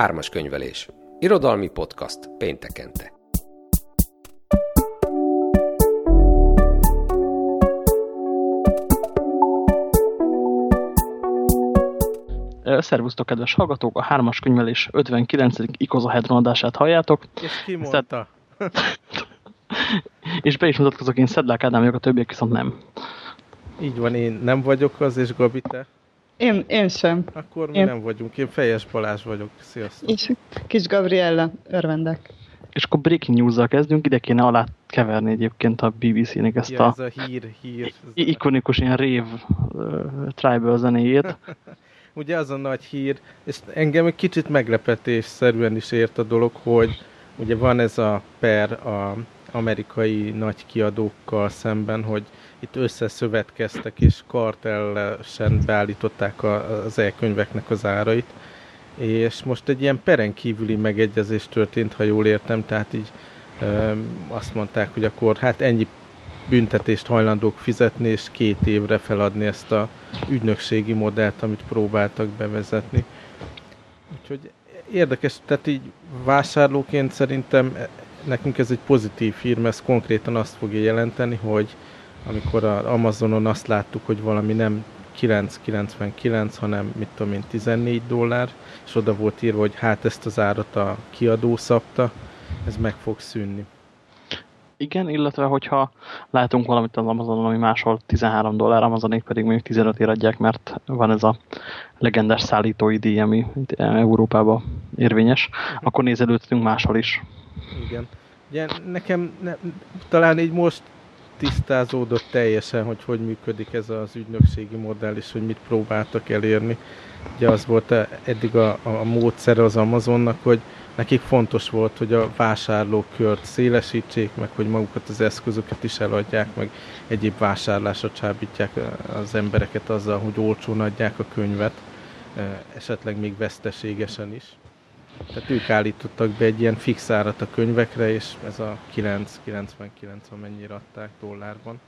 Ármas könyvelés. Irodalmi podcast péntekente. Szervusztok, kedves hallgatók! A hármas könyvelés 59. Ikoza Hedron adását halljátok. És ki mondta? és be is mutatkozok, én Szedlák Ádám vagyok, a többiek viszont nem. Így van, én nem vagyok az, és Gabi, te? Én, én sem. Akkor mi én... nem vagyunk, én Fejes Balázs vagyok. Sziasztok! És kis Gabriella, örvendek. És akkor breaking news kezdünk, ide kéne alá keverni egyébként a BBC-nek ezt ja, a, ez a hír, hír, ez ikonikus ilyen rév uh, tribal zenéjét. Ugye az a nagy hír, és engem egy kicsit meglepetésszerűen is ért a dolog, hogy ugye van ez a per a amerikai nagy kiadókkal szemben, hogy itt összeszövetkeztek és kartellesen beállították az e-könyveknek az árait, és most egy ilyen peren kívüli megegyezés történt, ha jól értem, tehát így azt mondták, hogy akkor hát ennyi büntetést hajlandók fizetni, és két évre feladni ezt a ügynökségi modellt, amit próbáltak bevezetni. Úgyhogy érdekes, tehát így vásárlóként szerintem nekünk ez egy pozitív hír, ez konkrétan azt fogja jelenteni, hogy amikor az Amazonon azt láttuk, hogy valami nem 9,99, hanem mit tudom én 14 dollár, és oda volt írva, hogy hát ezt az árat a kiadó szabta, ez meg fog szűnni. Igen, illetve hogyha látunk valamit az Amazonon, ami máshol 13 dollár, Amazonék pedig mondjuk 15 ér adják, mert van ez a legendás szállítói díj, ami Európában érvényes, akkor nézelődtünk máshol is. Igen. Ugye nekem ne, talán így most tisztázódott teljesen, hogy hogy működik ez az ügynökségi modell, és hogy mit próbáltak elérni. Ugye az volt eddig a, a módszer az Amazonnak, hogy nekik fontos volt, hogy a vásárlókört szélesítsék, meg hogy magukat az eszközöket is eladják, meg egyéb vásárlásra csábítják az embereket azzal, hogy olcsón adják a könyvet, esetleg még veszteségesen is. Tehát ők állítottak be egy ilyen fix árat a könyvekre, és ez a 9,99 amennyire adták dollárban.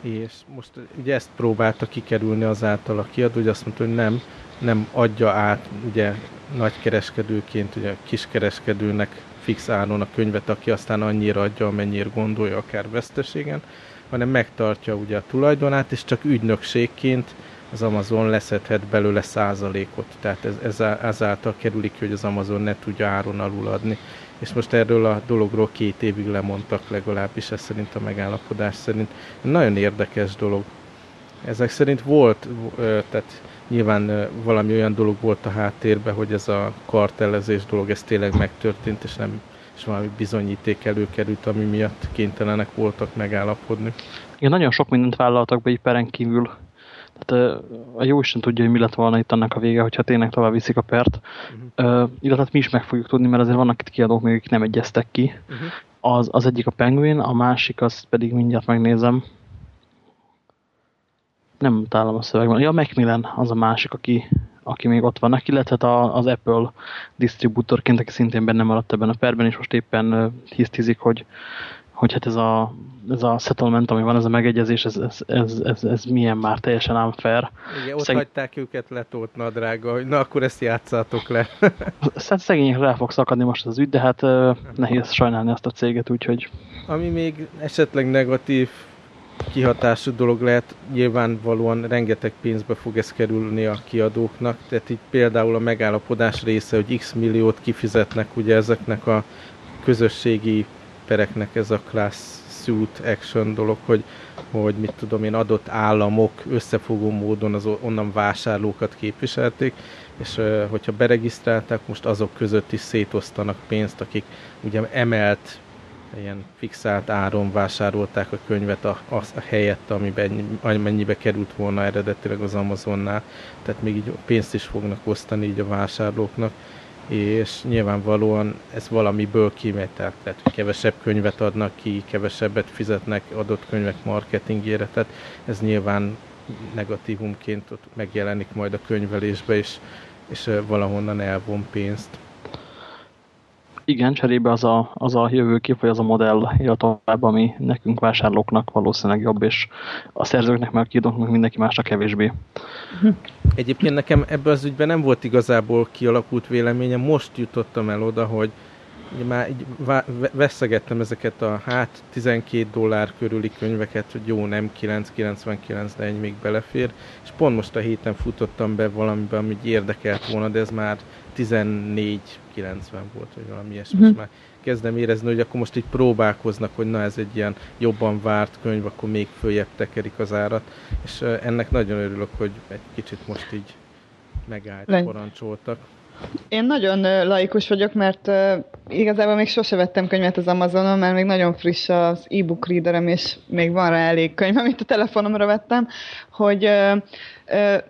És most ugye ezt próbálta kikerülni azáltal a kiadó, hogy azt mondta, hogy nem, nem adja át ugye nagykereskedőként, ugye kiskereskedőnek fix áron a könyvet, aki aztán annyira adja, amennyire gondolja, akár veszteségen, hanem megtartja ugye a tulajdonát, és csak ügynökségként az Amazon leszedhet belőle százalékot. Tehát ez, ez, ezáltal kerülik hogy az Amazon ne tudja áron alul adni. És most erről a dologról két évig lemondtak legalábbis, ez szerint a megállapodás szerint. Nagyon érdekes dolog. Ezek szerint volt, tehát nyilván valami olyan dolog volt a háttérben, hogy ez a kartellezés dolog, ez tényleg megtörtént, és nem és valami bizonyíték előkerült, ami miatt kénytelenek voltak megállapodni. Igen, nagyon sok mindent vállaltak be így kívül a jó Isten tudja, hogy mi lett volna itt annak a vége, hogyha tényleg tovább viszik a pert. Uh-huh. Uh, illetve hát mi is meg fogjuk tudni, mert azért vannak itt kiadók, még akik nem egyeztek ki. Uh-huh. Az, az egyik a Penguin, a másik, azt pedig mindjárt megnézem. Nem találom a szövegben. Ja, a Macmillan az a másik, aki, aki még ott van. Illetve hát az Apple disztribútorként, aki szintén benne maradt ebben a perben, és most éppen hisztizik, hogy hogy hát ez a, ez a settlement, ami van, ez a megegyezés, ez, ez, ez, ez, ez milyen már teljesen unfair. Igen, ott Szeg... hagyták őket letolt nadrága, hogy na akkor ezt játszátok le. Szerintem szegények rá fog szakadni most az ügy, de hát uh, nehéz sajnálni azt a céget, úgyhogy... Ami még esetleg negatív kihatású dolog lehet, nyilvánvalóan rengeteg pénzbe fog ez kerülni a kiadóknak, tehát így például a megállapodás része, hogy x milliót kifizetnek ugye ezeknek a közösségi pereknek ez a class suit action dolog, hogy, hogy mit tudom én, adott államok összefogó módon az onnan vásárlókat képviselték, és hogyha beregisztrálták, most azok között is szétosztanak pénzt, akik ugye emelt ilyen fixált áron vásárolták a könyvet a, a, a helyett, amiben, amennyibe került volna eredetileg az Amazonnál. Tehát még így pénzt is fognak osztani így a vásárlóknak és nyilvánvalóan ez valamiből kimegy, tehát hogy kevesebb könyvet adnak ki, kevesebbet fizetnek adott könyvek marketingére, tehát ez nyilván negatívumként ott megjelenik majd a könyvelésbe, és, és valahonnan elvon pénzt. Igen, cserébe az a, az a jövőkép, vagy az a modell él tovább, ami nekünk vásárlóknak valószínűleg jobb, és a szerzőknek, meg a kiadóknak mindenki másra kevésbé. Egyébként nekem ebben az ügyben nem volt igazából kialakult véleményem, most jutottam el oda, hogy ugye már így veszegettem ezeket a hát 12 dollár körüli könyveket, hogy jó, nem 9,99, de egy még belefér, és pont most a héten futottam be valamiben, ami érdekelt volna, de ez már 14,90 volt, vagy valami ilyesmi, mm. már kezdem érezni, hogy akkor most így próbálkoznak, hogy na ez egy ilyen jobban várt könyv, akkor még följebb tekerik az árat, és ennek nagyon örülök, hogy egy kicsit most így megállt, Le. parancsoltak. Én nagyon laikus vagyok, mert uh, igazából még sose vettem könyvet az Amazonon, mert még nagyon friss az e-book readerem, és még van rá elég könyv, amit a telefonomra vettem, hogy uh, uh,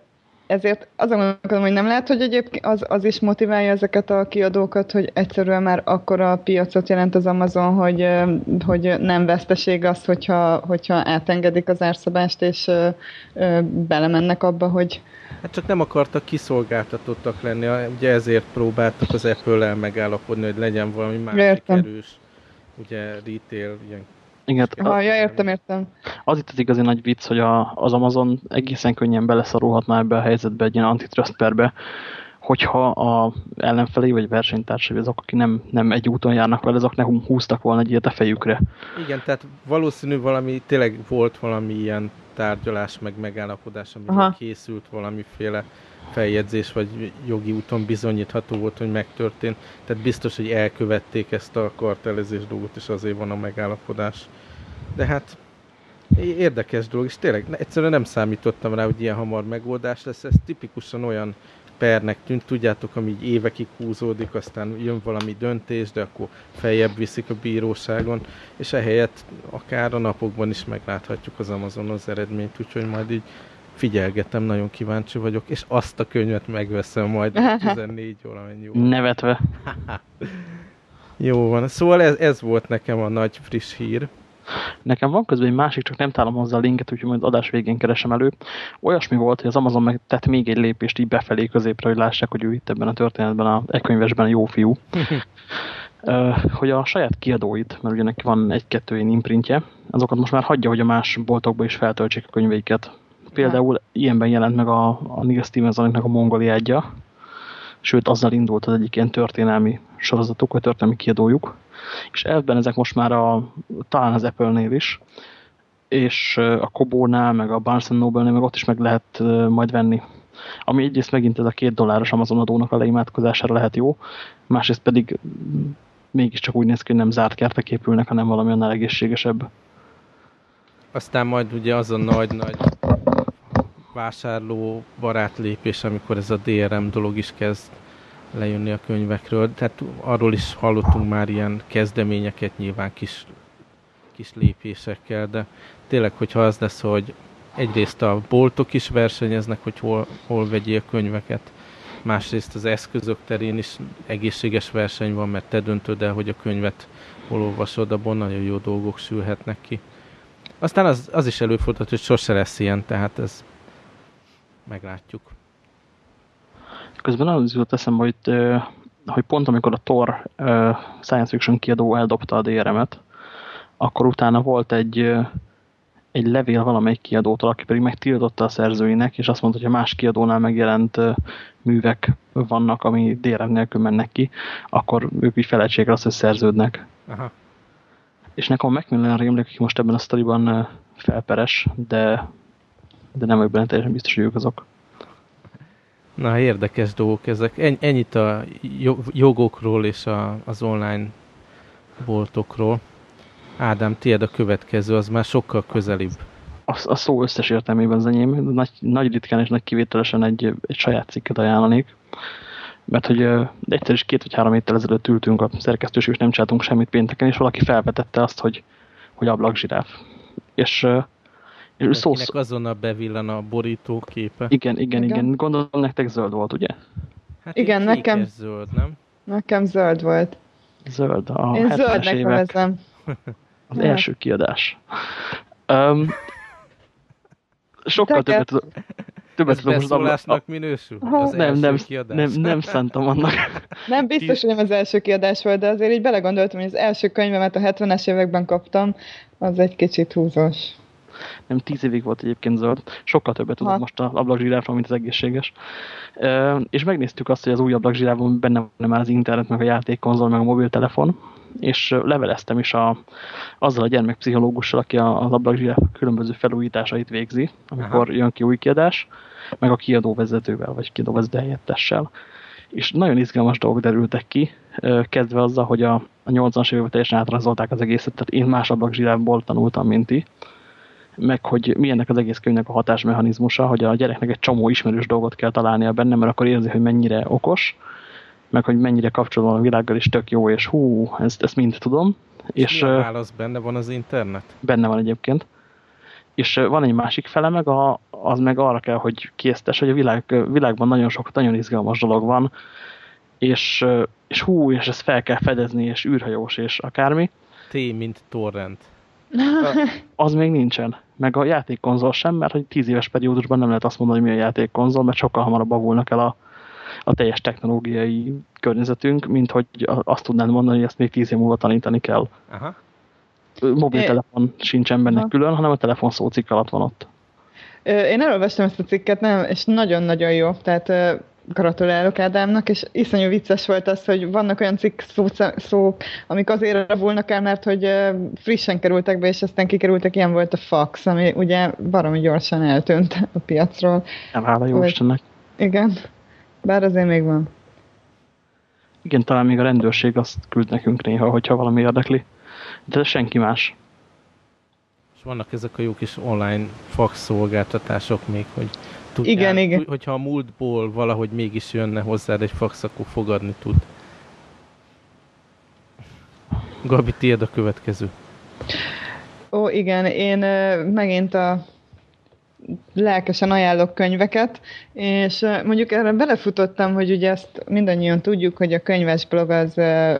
ezért azon gondolkodom, hogy nem lehet, hogy egyébként az, az is motiválja ezeket a kiadókat, hogy egyszerűen már akkora piacot jelent az Amazon, hogy, hogy nem veszteség az, hogyha, hogyha átengedik az árszabást, és belemennek abba, hogy... Hát csak nem akartak kiszolgáltatottak lenni, ugye ezért próbáltak az Apple-el megállapodni, hogy legyen valami másik Értem. erős, ugye retail, ilyen igen, ha, ja, értem, értem. Az itt az igazi nagy vicc, hogy a, az Amazon egészen könnyen beleszorulhatna ebbe a helyzetbe, egy ilyen antitrust perbe, hogyha a ellenfelé vagy versenytársai, azok, akik nem, nem egy úton járnak vele, azok ne húztak volna egy ilyet a fejükre. Igen, tehát valószínű valami, tényleg volt valami ilyen tárgyalás, meg megállapodás, amivel készült valamiféle feljegyzés, vagy jogi úton bizonyítható volt, hogy megtörtént. Tehát biztos, hogy elkövették ezt a kartelezés dolgot, és azért van a megállapodás. De hát érdekes dolog, és tényleg egyszerűen nem számítottam rá, hogy ilyen hamar megoldás lesz. Ez tipikusan olyan pernek tűnt, tudjátok, ami így évekig húzódik, aztán jön valami döntés, de akkor feljebb viszik a bíróságon, és ehelyett akár a napokban is megláthatjuk az Amazon az eredményt, úgyhogy majd így figyelgetem, nagyon kíváncsi vagyok, és azt a könyvet megveszem majd 14 óra mennyi óra. Nevetve. Jó van, szóval ez, ez volt nekem a nagy friss hír. Nekem van közben egy másik, csak nem találom hozzá a linket, úgyhogy majd adás végén keresem elő. Olyasmi volt, hogy az Amazon meg tett még egy lépést így befelé középre, hogy lássák, hogy ő itt ebben a történetben, a e-könyvesben a jó fiú. hogy a saját kiadóit, mert ugye neki van egy-kettő ilyen imprintje, azokat most már hagyja, hogy a más boltokba is feltöltsék a könyveiket. Például ha. ilyenben jelent meg a, a Neil Stevensonnak a mongoliádja, sőt azzal indult az egyik ilyen történelmi sorozatuk, vagy történelmi kiadójuk, és ebben ezek most már a, talán az Apple-nél is, és a Kobo-nál, meg a Barnes Noble-nél, meg ott is meg lehet majd venni. Ami egyrészt megint ez a két dolláros Amazon adónak a leimádkozására lehet jó, másrészt pedig mégiscsak úgy néz ki, hogy nem zárt kertek épülnek, hanem valami annál egészségesebb. Aztán majd ugye az a nagy-nagy vásárló barát lépés, amikor ez a DRM dolog is kezd lejönni a könyvekről. Tehát arról is hallottunk már ilyen kezdeményeket, nyilván kis, kis lépésekkel, de tényleg, hogyha az lesz, hogy egyrészt a boltok is versenyeznek, hogy hol, hol vegyél könyveket, másrészt az eszközök terén is egészséges verseny van, mert te döntöd el, hogy a könyvet hol olvasod, abban nagyon jó dolgok sülhetnek ki. Aztán az, az is előfordult, hogy sose lesz ilyen, tehát ez meglátjuk. Közben az jutott eszembe, hogy, hogy pont amikor a Thor Science Fiction kiadó eldobta a DRM-et, akkor utána volt egy, egy levél valamelyik kiadótól, aki pedig megtiltotta a szerzőinek, és azt mondta, hogy a más kiadónál megjelent művek vannak, ami DRM nélkül mennek ki, akkor ők így felejtségre azt, hogy szerződnek. Aha. És nekem a Macmillan rémlik, aki most ebben a sztoriban felperes, de de nem vagyok benne teljesen biztos, hogy ők azok. Na, érdekes dolgok ezek. Ennyit a jogokról és a, az online boltokról. Ádám, tiéd a következő, az már sokkal közelibb. A, a szó összes értelmében az enyém. Nagy, nagy ritkán és nagy kivételesen egy, egy saját cikket ajánlanék. Mert hogy uh, egyszer is két vagy három héttel ezelőtt ültünk a szerkesztőség, és nem csináltunk semmit pénteken, és valaki felvetette azt, hogy, hogy ablakzsiráf. És uh, és szó... azonnal bevillan a borító képe. Igen, igen, igen, igen. Gondolom nektek zöld volt, ugye? Hát igen, nekem zöld, nem? Nekem zöld volt. Zöld, a Én zöldnek évek. Az ja. első kiadás. Um, sokkal Teket. többet, többet Ez tudom most a... minősül? Az nem, nem, nem, nem szántam annak. Nem biztos, hogy nem az első kiadás volt, de azért így belegondoltam, hogy az első könyvemet a 70-es években kaptam, az egy kicsit húzós. Nem tíz évig volt egyébként zöld, sokkal többet tudok Ha. most a ablakzsiráfról, mint az egészséges. Ö, és megnéztük azt, hogy az új ablakzsiráfban benne van már az internet, meg a játékkonzol, meg a mobiltelefon, és leveleztem is a, azzal a gyermekpszichológussal, aki a- az ablakzsiráf különböző felújításait végzi, amikor Aha. jön ki új kiadás, meg a kiadóvezetővel, vagy kiadóvezető helyettessel. És nagyon izgalmas dolgok derültek ki, kezdve azzal, hogy a, a 80-as években teljesen átrajzolták az egészet, tehát én más ablakzsiráfból tanultam, mint ti, meg hogy milyennek az egész könyvnek a hatásmechanizmusa, hogy a gyereknek egy csomó ismerős dolgot kell találnia benne, mert akkor érzi, hogy mennyire okos, meg hogy mennyire kapcsolódva a világgal is tök jó, és hú, ezt, ezt mind tudom. És És mi a ö, válasz benne van az internet? benne van egyébként. És van egy másik fele, meg a, az meg arra kell, hogy késztes, hogy a világ, világban nagyon sok, nagyon izgalmas dolog van, és, és hú, és ezt fel kell fedezni, és űrhajós, és akármi. T, mint torrent. Az még nincsen. Meg a játékkonzol sem, mert hogy 10 éves periódusban nem lehet azt mondani, hogy mi a játékkonzol, mert sokkal hamarabb avulnak el a, a teljes technológiai környezetünk, mint hogy azt tudnád mondani, hogy ezt még 10 év múlva tanítani kell. Aha. Mobiltelefon sincsen benne Aha. külön, hanem a telefon szócikk alatt van ott. Én elolvastam ezt a cikket, nem, és nagyon-nagyon jó, tehát gratulálok Ádámnak, és iszonyú vicces volt az, hogy vannak olyan cikk szó, szók, amik azért ravulnak el, mert hogy frissen kerültek be, és aztán kikerültek, ilyen volt a fax, ami ugye baromi gyorsan eltűnt a piacról. Nem hála jó Istennek. Igen, bár azért még van. Igen, talán még a rendőrség azt küld nekünk néha, hogyha valami érdekli. De senki más. És vannak ezek a jó kis online fax szolgáltatások még, hogy tudjál, Igen, igen. hogy- hogyha a múltból valahogy mégis jönne hozzád egy fax, akkor fogadni tud. Gabi, tiéd a következő. Ó, igen, én ö, megint a lelkesen ajánlok könyveket, és ö, mondjuk erre belefutottam, hogy ugye ezt mindannyian tudjuk, hogy a könyves blog az ö,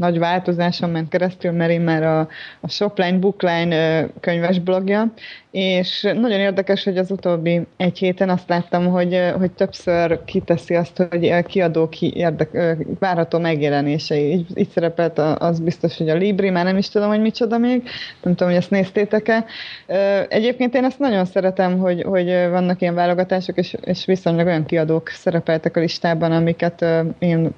nagy változáson ment keresztül, mert én már a, a Shopline, Bookline könyves blogja, és nagyon érdekes, hogy az utóbbi egy héten azt láttam, hogy, hogy többször kiteszi azt, hogy a kiadók hi- érdek, várható megjelenései. Így, így szerepelt az biztos, hogy a Libri, már nem is tudom, hogy micsoda még, nem tudom, hogy ezt néztétek-e. Egyébként én ezt nagyon szeretem, hogy, hogy vannak ilyen válogatások, és, és viszonylag olyan kiadók szerepeltek a listában, amiket én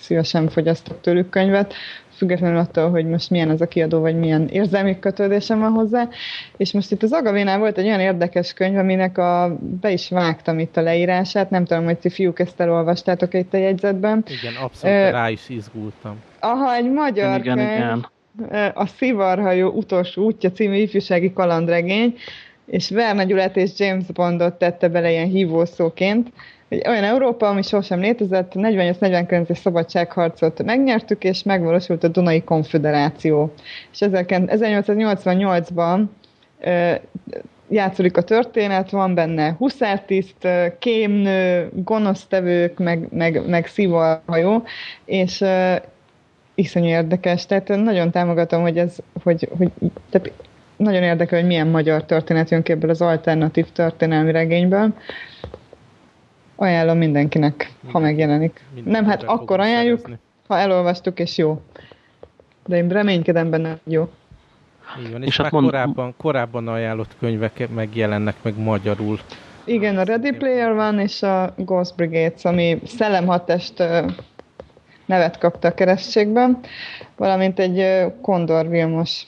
szívesen fogyasztok tőlük könyvet, függetlenül attól, hogy most milyen az a kiadó, vagy milyen érzelmi kötődésem van hozzá. És most itt az Agavénál volt egy olyan érdekes könyv, aminek a, be is vágtam itt a leírását, nem tudom, hogy ti fiúk ezt elolvastátok itt a jegyzetben. Igen, abszolút Ö, rá is izgultam. Aha, egy magyar Igen, könyv, igen. a Szivarhajó utolsó útja című ifjúsági kalandregény, és Verne Gyulát és James Bondot tette bele ilyen hívószóként. Egy olyan Európa, ami sosem létezett, 48-49-es szabadságharcot megnyertük, és megvalósult a Dunai Konföderáció. És 1888-ban ö, játszódik a történet, van benne huszártiszt, kémnő, gonosztevők, meg, meg, meg szivarhajó, és ö, iszonyú érdekes, tehát nagyon támogatom, hogy ez, hogy, hogy tehát nagyon érdekel, hogy milyen magyar történet jön ki ebből az alternatív történelmi regényből. Ajánlom mindenkinek, ha megjelenik. Nem, hát akkor ajánljuk, szerezni. ha elolvastuk, és jó. De én reménykedem benne, hogy jó. Így van, és, És hát már mond- korábban, korábban ajánlott könyvek megjelennek meg magyarul. Igen, a Ready Player van, és a Ghost Brigades, ami szellemhatást ö, nevet kapta a keresztségben, valamint egy Kondor Vilmos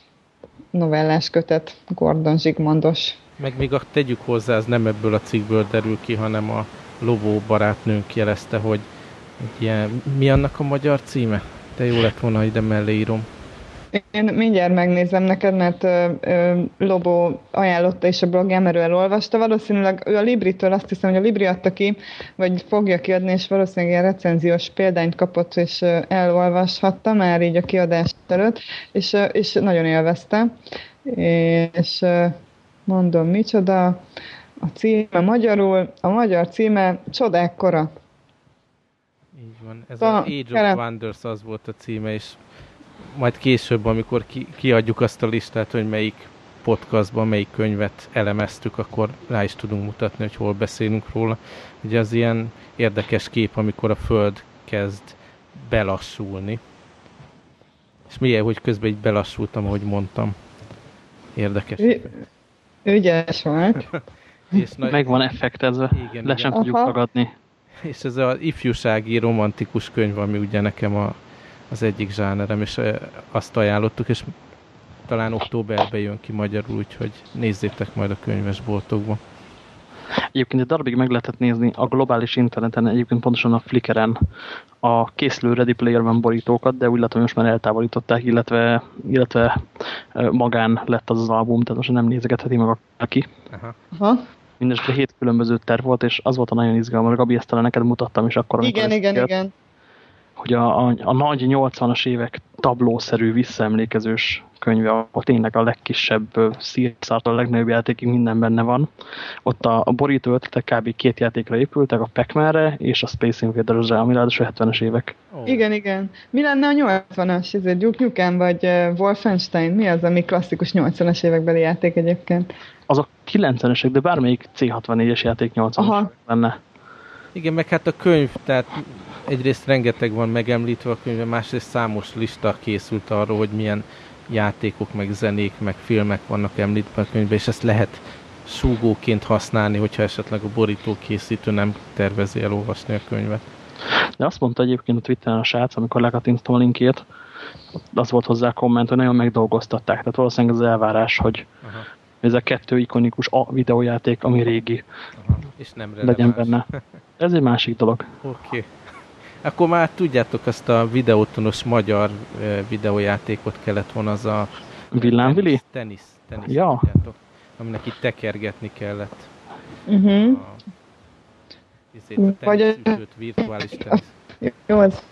novellás kötet, Gordon Zsigmondos. Meg még a tegyük hozzá, ez nem ebből a cikkből derül ki, hanem a lovó barátnőnk jelezte, hogy ilyen, mi annak a magyar címe? De jó lett volna, ide mellé írom. Én mindjárt megnézem neked, mert ö, ö, Lobó ajánlotta is a blogján, mert ő elolvasta. Valószínűleg ő a Libritől azt hiszem, hogy a Libri adta ki, vagy fogja kiadni, és valószínűleg ilyen recenziós példányt kapott, és ö, elolvashatta már így a kiadás előtt, és, ö, és nagyon élvezte. És ö, mondom, micsoda, a címe magyarul, a magyar címe Csodák kora. Így van. Ez Talán- az Age of Wonders az volt a címe, és majd később, amikor ki, kiadjuk azt a listát, hogy melyik podcastban melyik könyvet elemeztük, akkor rá is tudunk mutatni, hogy hol beszélünk róla. Ugye az ilyen érdekes kép, amikor a Föld kezd belassulni. És milyen, hogy közben így belassultam, ahogy mondtam. Érdekes. Vi- Ügyes volt. és nagy... Meg van effektezve, igen, le sem tudjuk tagadni. És ez az ifjúsági romantikus könyv, ami ugye nekem a, az egyik zsánerem, és azt ajánlottuk, és talán októberben jön ki magyarul, úgyhogy nézzétek majd a könyvesboltokban. Egyébként egy darabig meg lehetett nézni a globális interneten, egyébként pontosan a Flickeren a készülő Ready Player One borítókat, de úgy látom, most már eltávolították, illetve, illetve magán lett az az album, tehát most nem nézegetheti meg aki. Aha. Aha. Mindenesetre hét különböző terv volt, és az volt a nagyon izgalmas, Gabi, ezt talán neked mutattam is akkor, Igen, igen, igen. Hogy a, a, a nagy 80-as évek tablószerű, visszaemlékezős könyve, ahol tényleg a legkisebb szírszártól a legnagyobb játékig minden benne van. Ott a, a borító ötletek kb. két játékra épültek, a pac és a Space Invaders-re, ami ráadásul 70-es évek. Oh. Igen, igen. Mi lenne a 80-as? Ez egy Duke Nukem vagy Wolfenstein? Mi az, ami klasszikus 80-as évekbeli játék egyébként? Azok 90-esek, de bármelyik C64-es játék 80-as lenne. Igen, meg hát a könyv, tehát egyrészt rengeteg van megemlítve a könyvben, másrészt számos lista készült arról, hogy milyen játékok, meg zenék, meg filmek vannak említve a könyvben, és ezt lehet súgóként használni, hogyha esetleg a borító készítő nem tervezi elolvasni a könyvet. De azt mondta egyébként a Twitteren a srác, amikor lekattintom a linkét, az volt hozzá a komment, hogy nagyon megdolgoztatták. Tehát valószínűleg az elvárás, hogy Aha. ez a kettő ikonikus a videójáték, ami régi, Aha. És nem legyen benne. Ez egy másik dolog. Oké. Okay. Akkor már tudjátok, azt a videótonos magyar videójátékot kellett volna, az a... Villámvili? Tenisz, tenisz, ja. tudjátok, aminek itt tekergetni kellett. Uh mhm. -huh. a, a Vagy a... virtuális tenisz. Jó, az.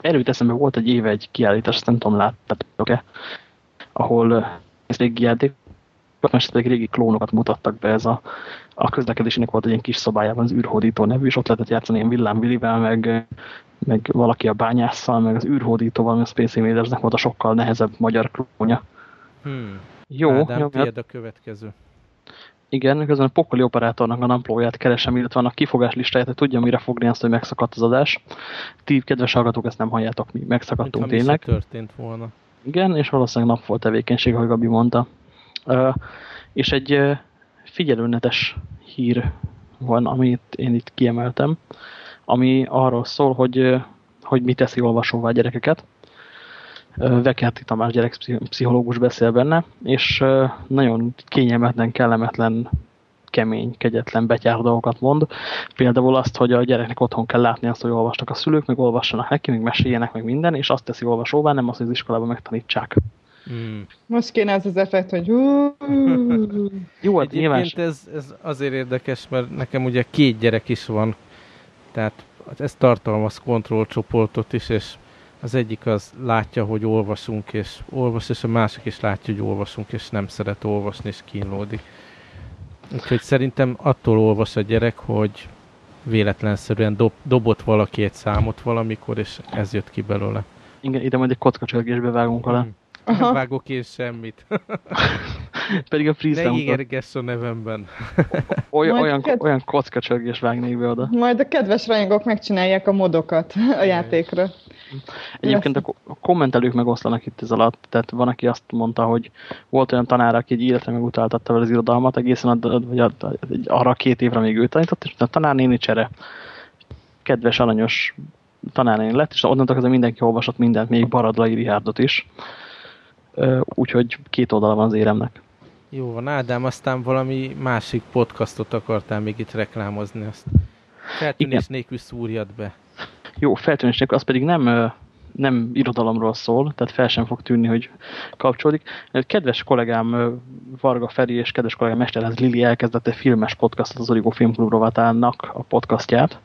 Erőt eszembe volt egy éve egy kiállítás, azt nem tudom, láttátok-e, ahol ez régi játék, most pedig régi klónokat mutattak be, ez a a közlekedésének volt egy ilyen kis szobájában az űrhódító nevű, és ott lehetett játszani ilyen villámvilivel, meg, meg valaki a bányásszal, meg az űrhódítóval, meg a Space Invadersnek volt a sokkal nehezebb magyar klónja. Hmm. Jó, Ádám, jó. Tiéd a következő. Igen, közben a pokoli operátornak a namplóját keresem, illetve annak kifogás listáját, hogy tudja, mire fogni azt, hogy megszakadt az adás. Ti, kedves hallgatók, ezt nem halljátok, mi megszakadtunk Mint, tényleg. történt volna. Igen, és valószínűleg nap volt tevékenység, ahogy Gabi mondta. Uh, és egy figyelőnetes hír van, amit én itt kiemeltem, ami arról szól, hogy, hogy mi teszi olvasóvá a gyerekeket. Vekerti Tamás gyerekpszichológus beszél benne, és nagyon kényelmetlen, kellemetlen, kemény, kegyetlen, betyár dolgokat mond. Például azt, hogy a gyereknek otthon kell látni azt, hogy olvastak a szülők, meg olvassanak neki, meg meséljenek, meg minden, és azt teszi olvasóvá, nem azt, hogy az iskolában megtanítsák. Mm. Most kéne az az effekt, hogy Jó, hát nyilván... ez, ez azért érdekes, mert nekem ugye két gyerek is van, tehát ez tartalmaz kontrollcsoportot is, és az egyik az látja, hogy olvasunk, és olvas, és a másik is látja, hogy olvasunk, és nem szeret olvasni, és kínlódik. Úgyhogy szerintem attól olvas a gyerek, hogy véletlenszerűen dob, dobott valaki egy számot valamikor, és ez jött ki belőle. Igen, ide majd egy kockacsörgésbe vágunk alá. Mm. Aha. Nem vágok én semmit. Pedig a freeze Ne ígérgess a nevemben. olyan, olyan, ked... olyan kockacsörgés vágnék be oda. Majd a kedves rajongók megcsinálják a modokat a játékra. Egyébként a kommentelők megoszlanak itt ez alatt, tehát van, aki azt mondta, hogy volt olyan tanár, aki egy életre megutáltatta vele az irodalmat, egészen ad, vagy ad, arra két évre még ő tanított, és a tanárnéni csere kedves, aranyos tanárnéni lett, és onnantól kezdve mindenki olvasott mindent, még Baradlai Rihárdot is úgyhogy két oldala van az éremnek. Jó van, Ádám, aztán valami másik podcastot akartál még itt reklámozni, azt feltűnés Igen. nélkül szúrjad be. Jó, feltűnés nélkül, az pedig nem, nem irodalomról szól, tehát fel sem fog tűnni, hogy kapcsolódik. Kedves kollégám Varga Feri és kedves kollégám Mesterhez Lili elkezdett egy filmes podcastot, az Origo Filmklub rovatának a podcastját.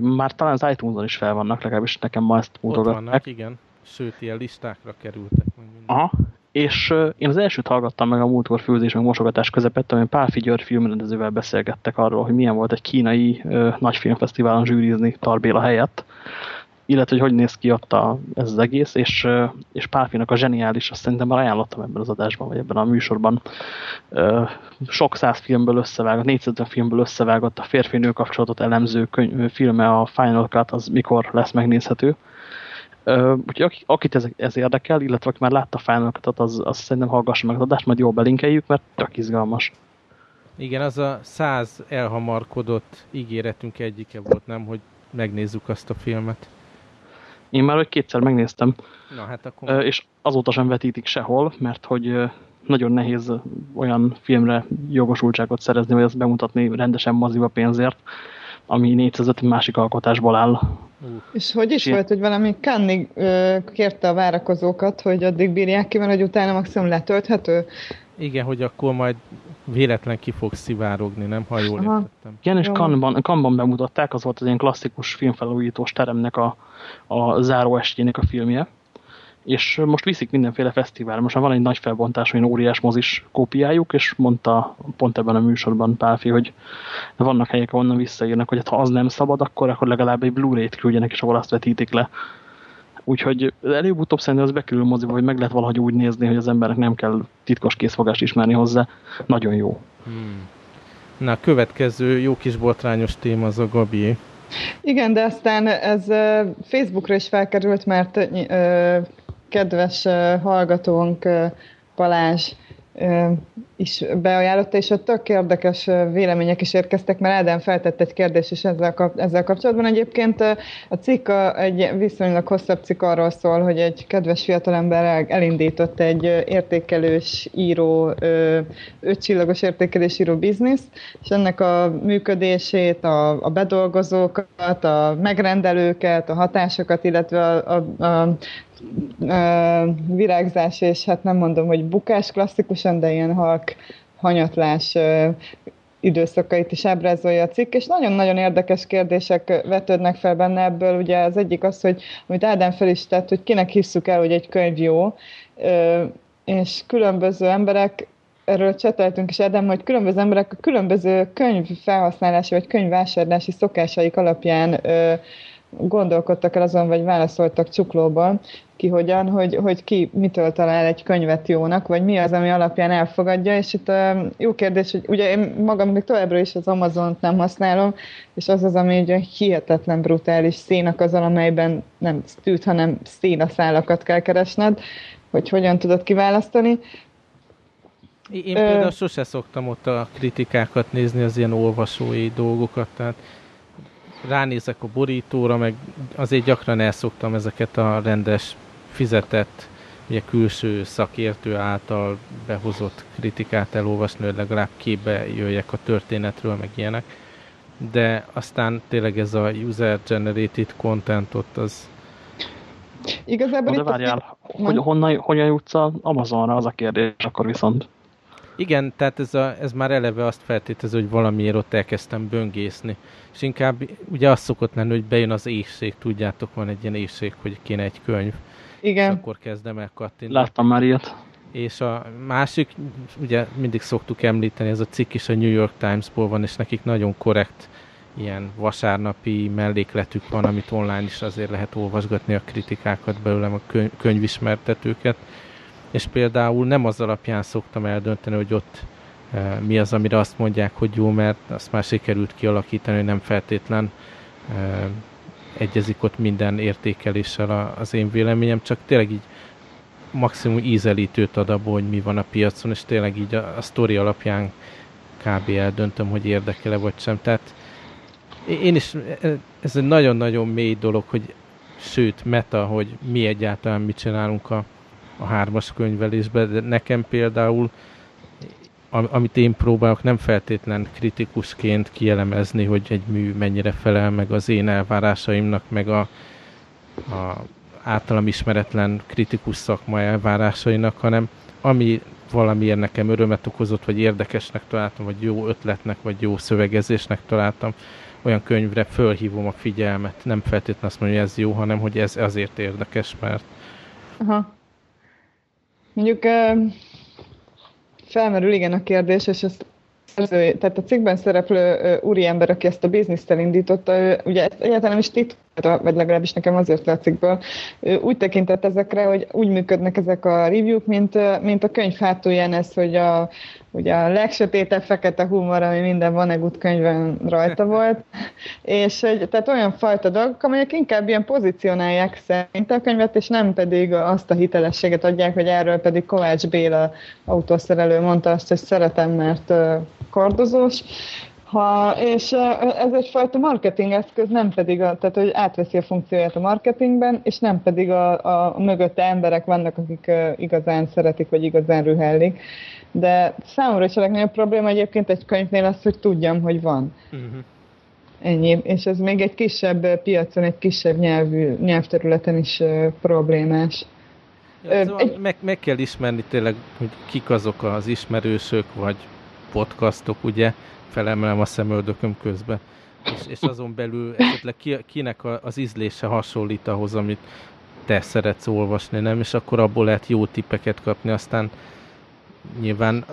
Már talán az iTunes-on is fel vannak, legalábbis nekem ma ezt mutogatnak. Ott vannak, igen sőt, ilyen listákra kerültek. Meg Aha, és uh, én az elsőt hallgattam meg a múltkor főzés meg mosogatás közepett, amin Pál Figyör filmrendezővel beszélgettek arról, hogy milyen volt egy kínai uh, nagy filmfesztiválon zsűrizni Tarbéla helyett, illetve hogy hogy néz ki ott a, ez az egész, és, uh, és Pálfinak a zseniális, azt szerintem már ajánlottam ebben az adásban, vagy ebben a műsorban. Uh, sok száz filmből összevágott, 450 filmből összevágott a férfi-nő kapcsolatot elemző könyv, filme, a Final Cut, az mikor lesz megnézhető úgyhogy akit ez, ez érdekel, illetve aki már látta Final az, az szerintem hallgassa meg az adást, majd jól belinkeljük, mert tök izgalmas. Igen, az a száz elhamarkodott ígéretünk egyike volt, nem, hogy megnézzük azt a filmet. Én már hogy kétszer megnéztem, Na, hát akkor... és azóta sem vetítik sehol, mert hogy nagyon nehéz olyan filmre jogosultságot szerezni, vagy azt bemutatni rendesen moziba pénzért, ami 450 másik alkotásból áll. Uh. És hogy is volt, hogy valami Kannig kérte a várakozókat, hogy addig bírják ki, mert hogy utána maximum letölthető? Igen, hogy akkor majd véletlen ki fog szivárogni, nem? Ha jól Aha. értettem. Igen, és Kanban, Kanban bemutatták, az volt az ilyen klasszikus filmfelújítós teremnek a, a záró estjének a filmje és most viszik mindenféle fesztivál. Most van egy nagy felbontás, olyan óriás mozis kópiájuk, és mondta pont ebben a műsorban Pálfi, hogy vannak helyek, ahonnan visszaírnak, hogy hát ha az nem szabad, akkor, akkor legalább egy Blu-ray-t küldjenek, és ahol azt vetítik le. Úgyhogy előbb-utóbb szerintem az bekerül moziba, hogy meg lehet valahogy úgy nézni, hogy az embernek nem kell titkos készfogást ismerni hozzá. Nagyon jó. Hmm. Na, következő jó kis botrányos téma az a Gabi. Igen, de aztán ez Facebookra is felkerült, mert kedves hallgatónk Balázs is beajánlotta, és ott tök érdekes vélemények is érkeztek, mert Ádám feltett egy kérdést is ezzel, kap, ezzel kapcsolatban. Egyébként a cikk egy viszonylag hosszabb cikk arról szól, hogy egy kedves fiatalember elindított egy értékelős író, ötcsillagos értékelés író bizniszt, és ennek a működését, a, a bedolgozókat, a megrendelőket, a hatásokat, illetve a, a, a virágzás, és hát nem mondom, hogy bukás klasszikusan, de ilyen halk hanyatlás időszakait is ábrázolja a cikk, és nagyon-nagyon érdekes kérdések vetődnek fel benne ebből. Ugye az egyik az, hogy amit Ádám fel is tett, hogy kinek hisszük el, hogy egy könyv jó, és különböző emberek erről cseteltünk is Ádám, hogy különböző emberek a különböző könyv felhasználási vagy könyvvásárlási szokásaik alapján gondolkodtak el azon, vagy válaszoltak csuklóban, ki hogyan, hogy, hogy ki mitől talál egy könyvet jónak, vagy mi az, ami alapján elfogadja, és itt jó kérdés, hogy ugye én magam még továbbra is az Amazon-t nem használom, és az az, ami ugye hihetetlen brutális szénak az, amelyben nem tűt, hanem szénaszálakat kell keresned, hogy hogyan tudod kiválasztani. Én például Ö... sose szoktam ott a kritikákat nézni, az ilyen olvasói dolgokat, tehát ránézek a borítóra, meg azért gyakran elszoktam ezeket a rendes fizetett, ugye külső szakértő által behozott kritikát elolvasni, hogy legalább képbe jöjjek a történetről, meg ilyenek. De aztán tényleg ez a user-generated content ott az... Igazából de várjál, hogy honnan, honnan jutsz az Amazonra, az a kérdés akkor viszont. Igen, tehát ez, a, ez már eleve azt feltételező, hogy valamiért ott elkezdtem böngészni. És inkább ugye az szokott lenni, hogy bejön az éjség, tudjátok, van egy ilyen éjség, hogy kéne egy könyv. Igen. És akkor kezdem el kattintani. Láttam már ilyet. És a másik, ugye mindig szoktuk említeni, ez a cikk is a New York Times-ból van, és nekik nagyon korrekt ilyen vasárnapi mellékletük van, amit online is azért lehet olvasgatni a kritikákat belőlem, a könyv, könyvismertetőket és például nem az alapján szoktam eldönteni, hogy ott e, mi az, amire azt mondják, hogy jó, mert azt már sikerült kialakítani, hogy nem feltétlen e, egyezik ott minden értékeléssel az én véleményem, csak tényleg így maximum ízelítőt ad abból, hogy mi van a piacon, és tényleg így a, a sztori alapján kb. eldöntöm, hogy érdekel-e vagy sem. Tehát én is, e, ez egy nagyon-nagyon mély dolog, hogy sőt, meta, hogy mi egyáltalán mit csinálunk a, a hármas könyvelésbe, de nekem például amit én próbálok nem feltétlen kritikusként kielemezni, hogy egy mű mennyire felel meg az én elvárásaimnak, meg a, a általam ismeretlen kritikus szakma elvárásainak, hanem ami valamiért nekem örömet okozott, vagy érdekesnek találtam, vagy jó ötletnek, vagy jó szövegezésnek találtam, olyan könyvre fölhívom a figyelmet. Nem feltétlenül azt mondja, hogy ez jó, hanem hogy ez azért érdekes, mert Aha. Mondjuk felmerül igen a kérdés, és ezt tehát a cikkben szereplő úriember, aki ezt a bizniszt elindította, ő ugye egyáltalán nem is titok, vagy legalábbis nekem azért látszik be, úgy tekintett ezekre, hogy úgy működnek ezek a review-k, mint, mint a könyv hátulján ez, hogy a, ugye a legsötétebb fekete humor, ami minden Vonnegut könyvben rajta volt, és hogy, tehát olyan fajta dolgok, amelyek inkább ilyen pozícionálják szerint a könyvet, és nem pedig azt a hitelességet adják, hogy erről pedig Kovács Béla autószerelő mondta azt, hogy szeretem, mert kordozós, ha, és ez egyfajta marketingeszköz, nem pedig, a, tehát hogy átveszi a funkcióját a marketingben, és nem pedig a, a, mögötte emberek vannak, akik igazán szeretik, vagy igazán rühellik. De számomra is a legnagyobb probléma egyébként egy könyvnél az, hogy tudjam, hogy van. Uh-huh. Ennyi. És ez még egy kisebb piacon, egy kisebb nyelvű, nyelvterületen is problémás. Ja, szóval egy... meg, meg kell ismerni tényleg, hogy kik azok az ismerősök, vagy podcastok, ugye, felemelem a szemöldököm közben. És, és azon belül esetleg ki, kinek az ízlése hasonlít ahhoz, amit te szeretsz olvasni, nem? És akkor abból lehet jó tippeket kapni, aztán nyilván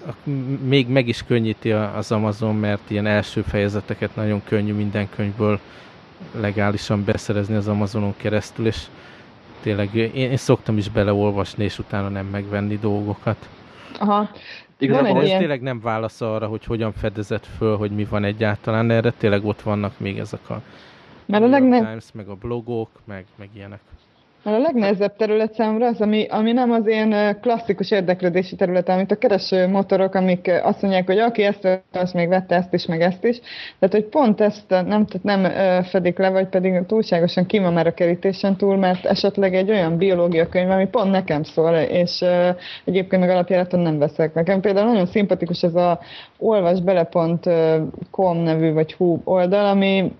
még meg is könnyíti az Amazon, mert ilyen első fejezeteket nagyon könnyű minden könyvből legálisan beszerezni az Amazonon keresztül, és tényleg én, én szoktam is beleolvasni, és utána nem megvenni dolgokat. Aha. Igazából ez ilyen... tényleg nem válasz arra, hogy hogyan fedezett föl, hogy mi van egyáltalán, erre tényleg ott vannak még ezek a Mert a legne... Times, meg a blogok, meg, meg ilyenek. Mert a legnehezebb terület számomra az, ami, ami nem az én klasszikus érdeklődési terület, amit a kereső motorok, amik azt mondják, hogy aki ezt az még vette ezt is, meg ezt is. Tehát, hogy pont ezt nem, tehát nem fedik le, vagy pedig túlságosan ki már a kerítésen túl, mert esetleg egy olyan biológia könyv, ami pont nekem szól, és egyébként meg alapjáraton nem veszek. Nekem például nagyon szimpatikus ez a olvasbele.com nevű vagy hú oldal, ami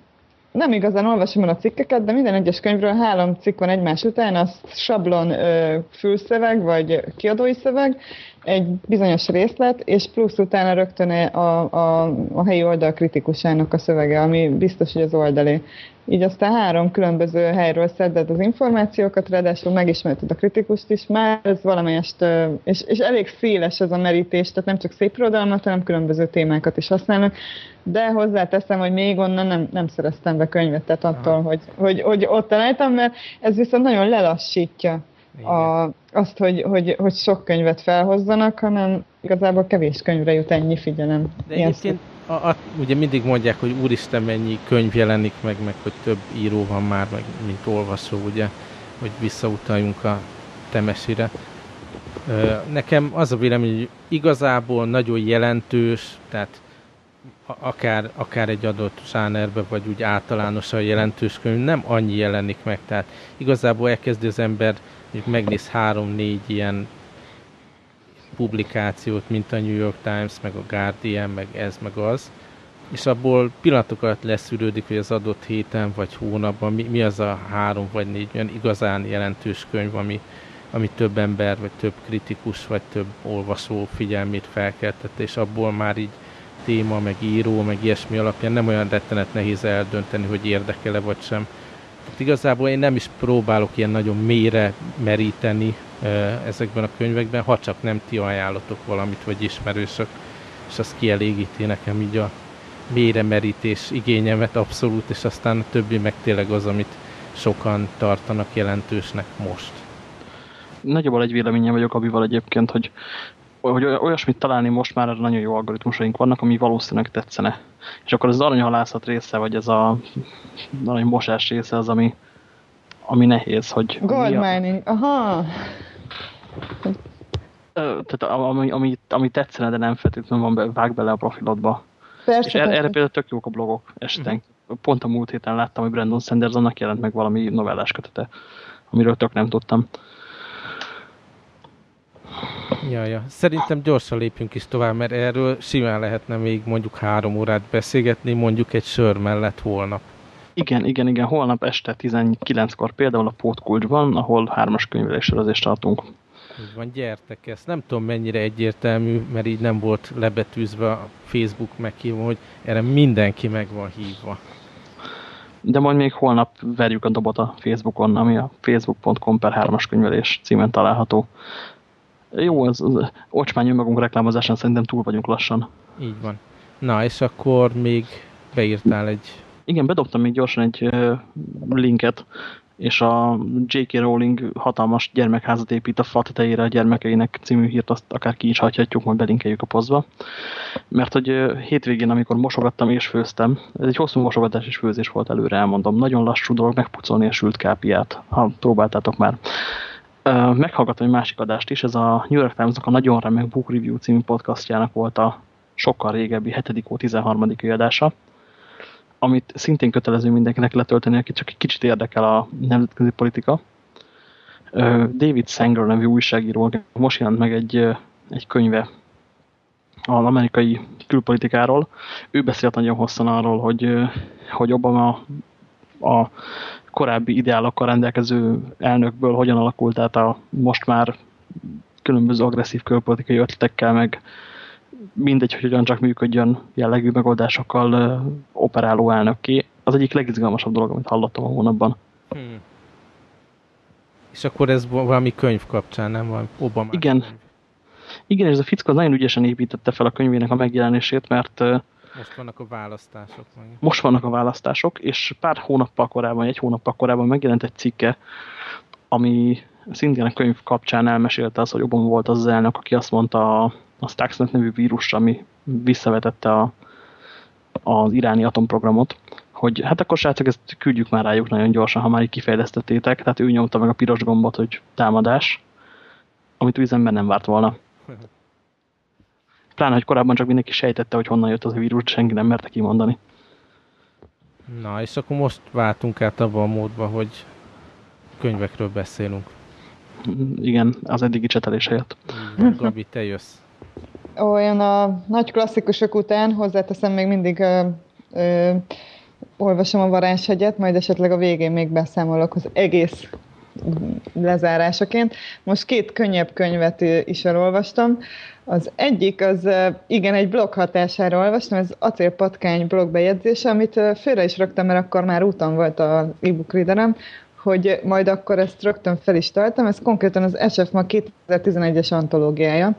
nem igazán olvasom a cikkeket, de minden egyes könyvről három cikk van egymás után, az sablon ö, fülszöveg, vagy kiadói szöveg, egy bizonyos részlet, és plusz utána rögtön a, a, a helyi oldal kritikusának a szövege, ami biztos, hogy az oldalé. Így aztán három különböző helyről szeded az információkat, ráadásul megismerted a kritikust is, már ez valamelyest, és, és elég széles ez a merítés, tehát nem csak szép irodalmat, hanem különböző témákat is használnak, de hozzáteszem, hogy még onnan nem, nem szereztem be könyvet, tehát attól, hogy, hogy, hogy ott találtam, mert ez viszont nagyon lelassítja a, azt, hogy, hogy, hogy sok könyvet felhozzanak, hanem igazából kevés könyvre jut ennyi figyelem. De egyébként a, a, ugye mindig mondják, hogy úristen mennyi könyv jelenik meg, meg hogy több író van már, meg mint olvasó, ugye, hogy visszautaljunk a temesire. Nekem az a vélemény, hogy igazából nagyon jelentős, tehát akár, akár egy adott zsánerbe, vagy úgy általánosan jelentős könyv nem annyi jelenik meg. Tehát igazából elkezdi az ember mondjuk megnéz három-négy ilyen publikációt, mint a New York Times, meg a Guardian, meg ez, meg az, és abból pillanatokat leszűrődik, hogy az adott héten vagy hónapban mi, mi az a három vagy négy olyan igazán jelentős könyv, ami, ami több ember, vagy több kritikus, vagy több olvasó figyelmét felkeltette, és abból már így téma, meg író, meg ilyesmi alapján nem olyan rettenet nehéz eldönteni, hogy érdekele vagy sem. Tehát igazából én nem is próbálok ilyen nagyon mélyre meríteni ezekben a könyvekben, ha csak nem ti ajánlatok valamit, vagy ismerősök, és az kielégíti nekem így a mélyre merítés igényemet abszolút, és aztán a többi meg tényleg az, amit sokan tartanak jelentősnek most. Nagyobb egy véleményem vagyok Abival egyébként, hogy hogy olyasmit találni most már nagyon jó algoritmusaink vannak, ami valószínűleg tetszene. És akkor az aranyhalászat része, vagy ez a aranymosás része az, ami, ami nehéz, hogy... Gold mining, aha! Tehát ami, ami, ami tetszene, de nem feltétlenül van be, vág bele a profilodba. Persze, és erre, erre például tök jók a blogok esetleg. Uh -huh. Pont a múlt héten láttam, hogy Brandon Sandersonnak jelent meg valami novellás kötete, amiről tök nem tudtam. Ja, ja. Szerintem gyorsan lépjünk is tovább, mert erről simán lehetne még mondjuk három órát beszélgetni, mondjuk egy sör mellett holnap. Igen, igen, igen. Holnap este 19-kor például a Pótkulcsban, ahol hármas könyveléssorozést tartunk. Így van, gyertek ezt. Nem tudom mennyire egyértelmű, mert így nem volt lebetűzve a Facebook meghívó, hogy erre mindenki meg van hívva. De majd még holnap verjük a dobot a Facebookon, ami a facebook.com per 3-as könyvelés címen található. Jó, az, az ocsmány önmagunk reklámozásán szerintem túl vagyunk lassan. Így van. Na, és akkor még beírtál egy Igen, bedobtam még gyorsan egy linket, és a J.K. Rowling hatalmas gyermekházat épít a tetejére a gyermekeinek című hírt, azt akár ki is hagyhatjuk, majd belinkeljük a pozba. Mert hogy hétvégén, amikor mosogattam és főztem, ez egy hosszú mosogatás és főzés volt előre, elmondom. Nagyon lassú dolog megpucolni a sült kápiát, ha próbáltátok már. Meghallgattam egy másik adást is, ez a New York Times-nak a Nagyon Remek Book Review című podcastjának volt a sokkal régebbi 7. ó 13. adása, amit szintén kötelező mindenkinek letölteni, aki csak egy kicsit érdekel a nemzetközi politika. David Sanger nevű újságíró, most jelent meg egy, egy könyve az amerikai külpolitikáról. Ő beszélt nagyon hosszan arról, hogy, hogy Obama a korábbi ideálokkal rendelkező elnökből hogyan alakult át a most már különböző agresszív külpolitikai ötletekkel, meg mindegy, hogy hogyan csak működjön jellegű megoldásokkal operáló elnökké. Az egyik legizgalmasabb dolog, amit hallottam a hónapban. Hmm. És akkor ez valami könyv kapcsán, nem valami Obama Igen. Könyv. Igen, és ez a fickó nagyon ügyesen építette fel a könyvének a megjelenését, mert most vannak a választások. Meg. Most vannak a választások, és pár hónappal korábban, egy hónappal korábban megjelent egy cikke, ami szintén a könyv kapcsán elmesélte az, hogy Obama volt az, elnök, aki azt mondta a, a Stuxnet nevű vírus, ami visszavetette a, az iráni atomprogramot, hogy hát akkor srácok, ezt küldjük már rájuk nagyon gyorsan, ha már így kifejlesztettétek. Tehát ő nyomta meg a piros gombot, hogy támadás, amit üzemben nem várt volna. Pláne, hogy korábban csak mindenki sejtette, hogy honnan jött az a vírus, senki nem merte kimondani. Na, és akkor most váltunk át abba a módba, hogy könyvekről beszélünk. Igen, az eddigi csetelés helyett. Gabi, te jössz. Olyan a nagy klasszikusok után hozzáteszem még mindig ö, ö, olvasom a varázshegyet, majd esetleg a végén még beszámolok az egész lezárásaként. Most két könnyebb könyvet is elolvastam. Az egyik, az igen, egy blog hatására olvastam, ez Acélpatkány blog bejegyzése, amit félre is raktam, mert akkor már úton volt az e-book readerem, hogy majd akkor ezt rögtön fel is találtam, ez konkrétan az SF ma 2011-es antológiája,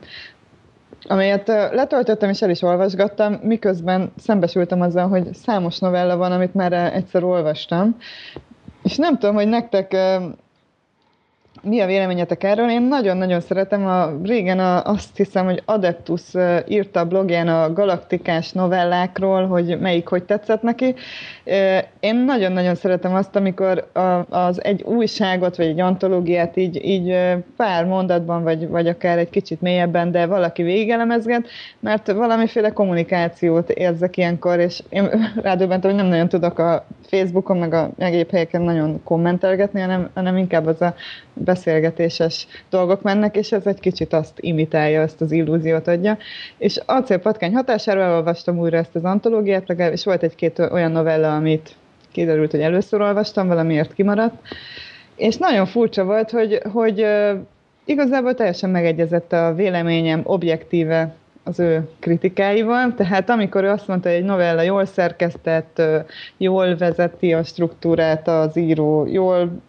amelyet letöltöttem és el is olvasgattam, miközben szembesültem azzal, hogy számos novella van, amit már egyszer olvastam, és nem tudom, hogy nektek mi a véleményetek erről? Én nagyon-nagyon szeretem, a, régen a, azt hiszem, hogy Adeptus írta a blogján a galaktikás novellákról, hogy melyik hogy tetszett neki. Én nagyon-nagyon szeretem azt, amikor az egy újságot, vagy egy antológiát így, így pár mondatban, vagy, vagy akár egy kicsit mélyebben, de valaki végelemezget, mert valamiféle kommunikációt érzek ilyenkor, és én rádöbbentem, hogy nem nagyon tudok a Facebookon, meg a egyéb helyeken nagyon kommentelgetni, hanem, hanem inkább az a beszélgetéses dolgok mennek, és ez egy kicsit azt imitálja, ezt az illúziót adja. És acélpatkány hatására elolvastam újra ezt az antológiát, és volt egy-két olyan novella, amit kiderült, hogy először olvastam, valamiért kimaradt, és nagyon furcsa volt, hogy, hogy igazából teljesen megegyezett a véleményem objektíve az ő kritikáival, tehát amikor ő azt mondta, hogy egy novella jól szerkesztett, jól vezeti a struktúrát az író, jól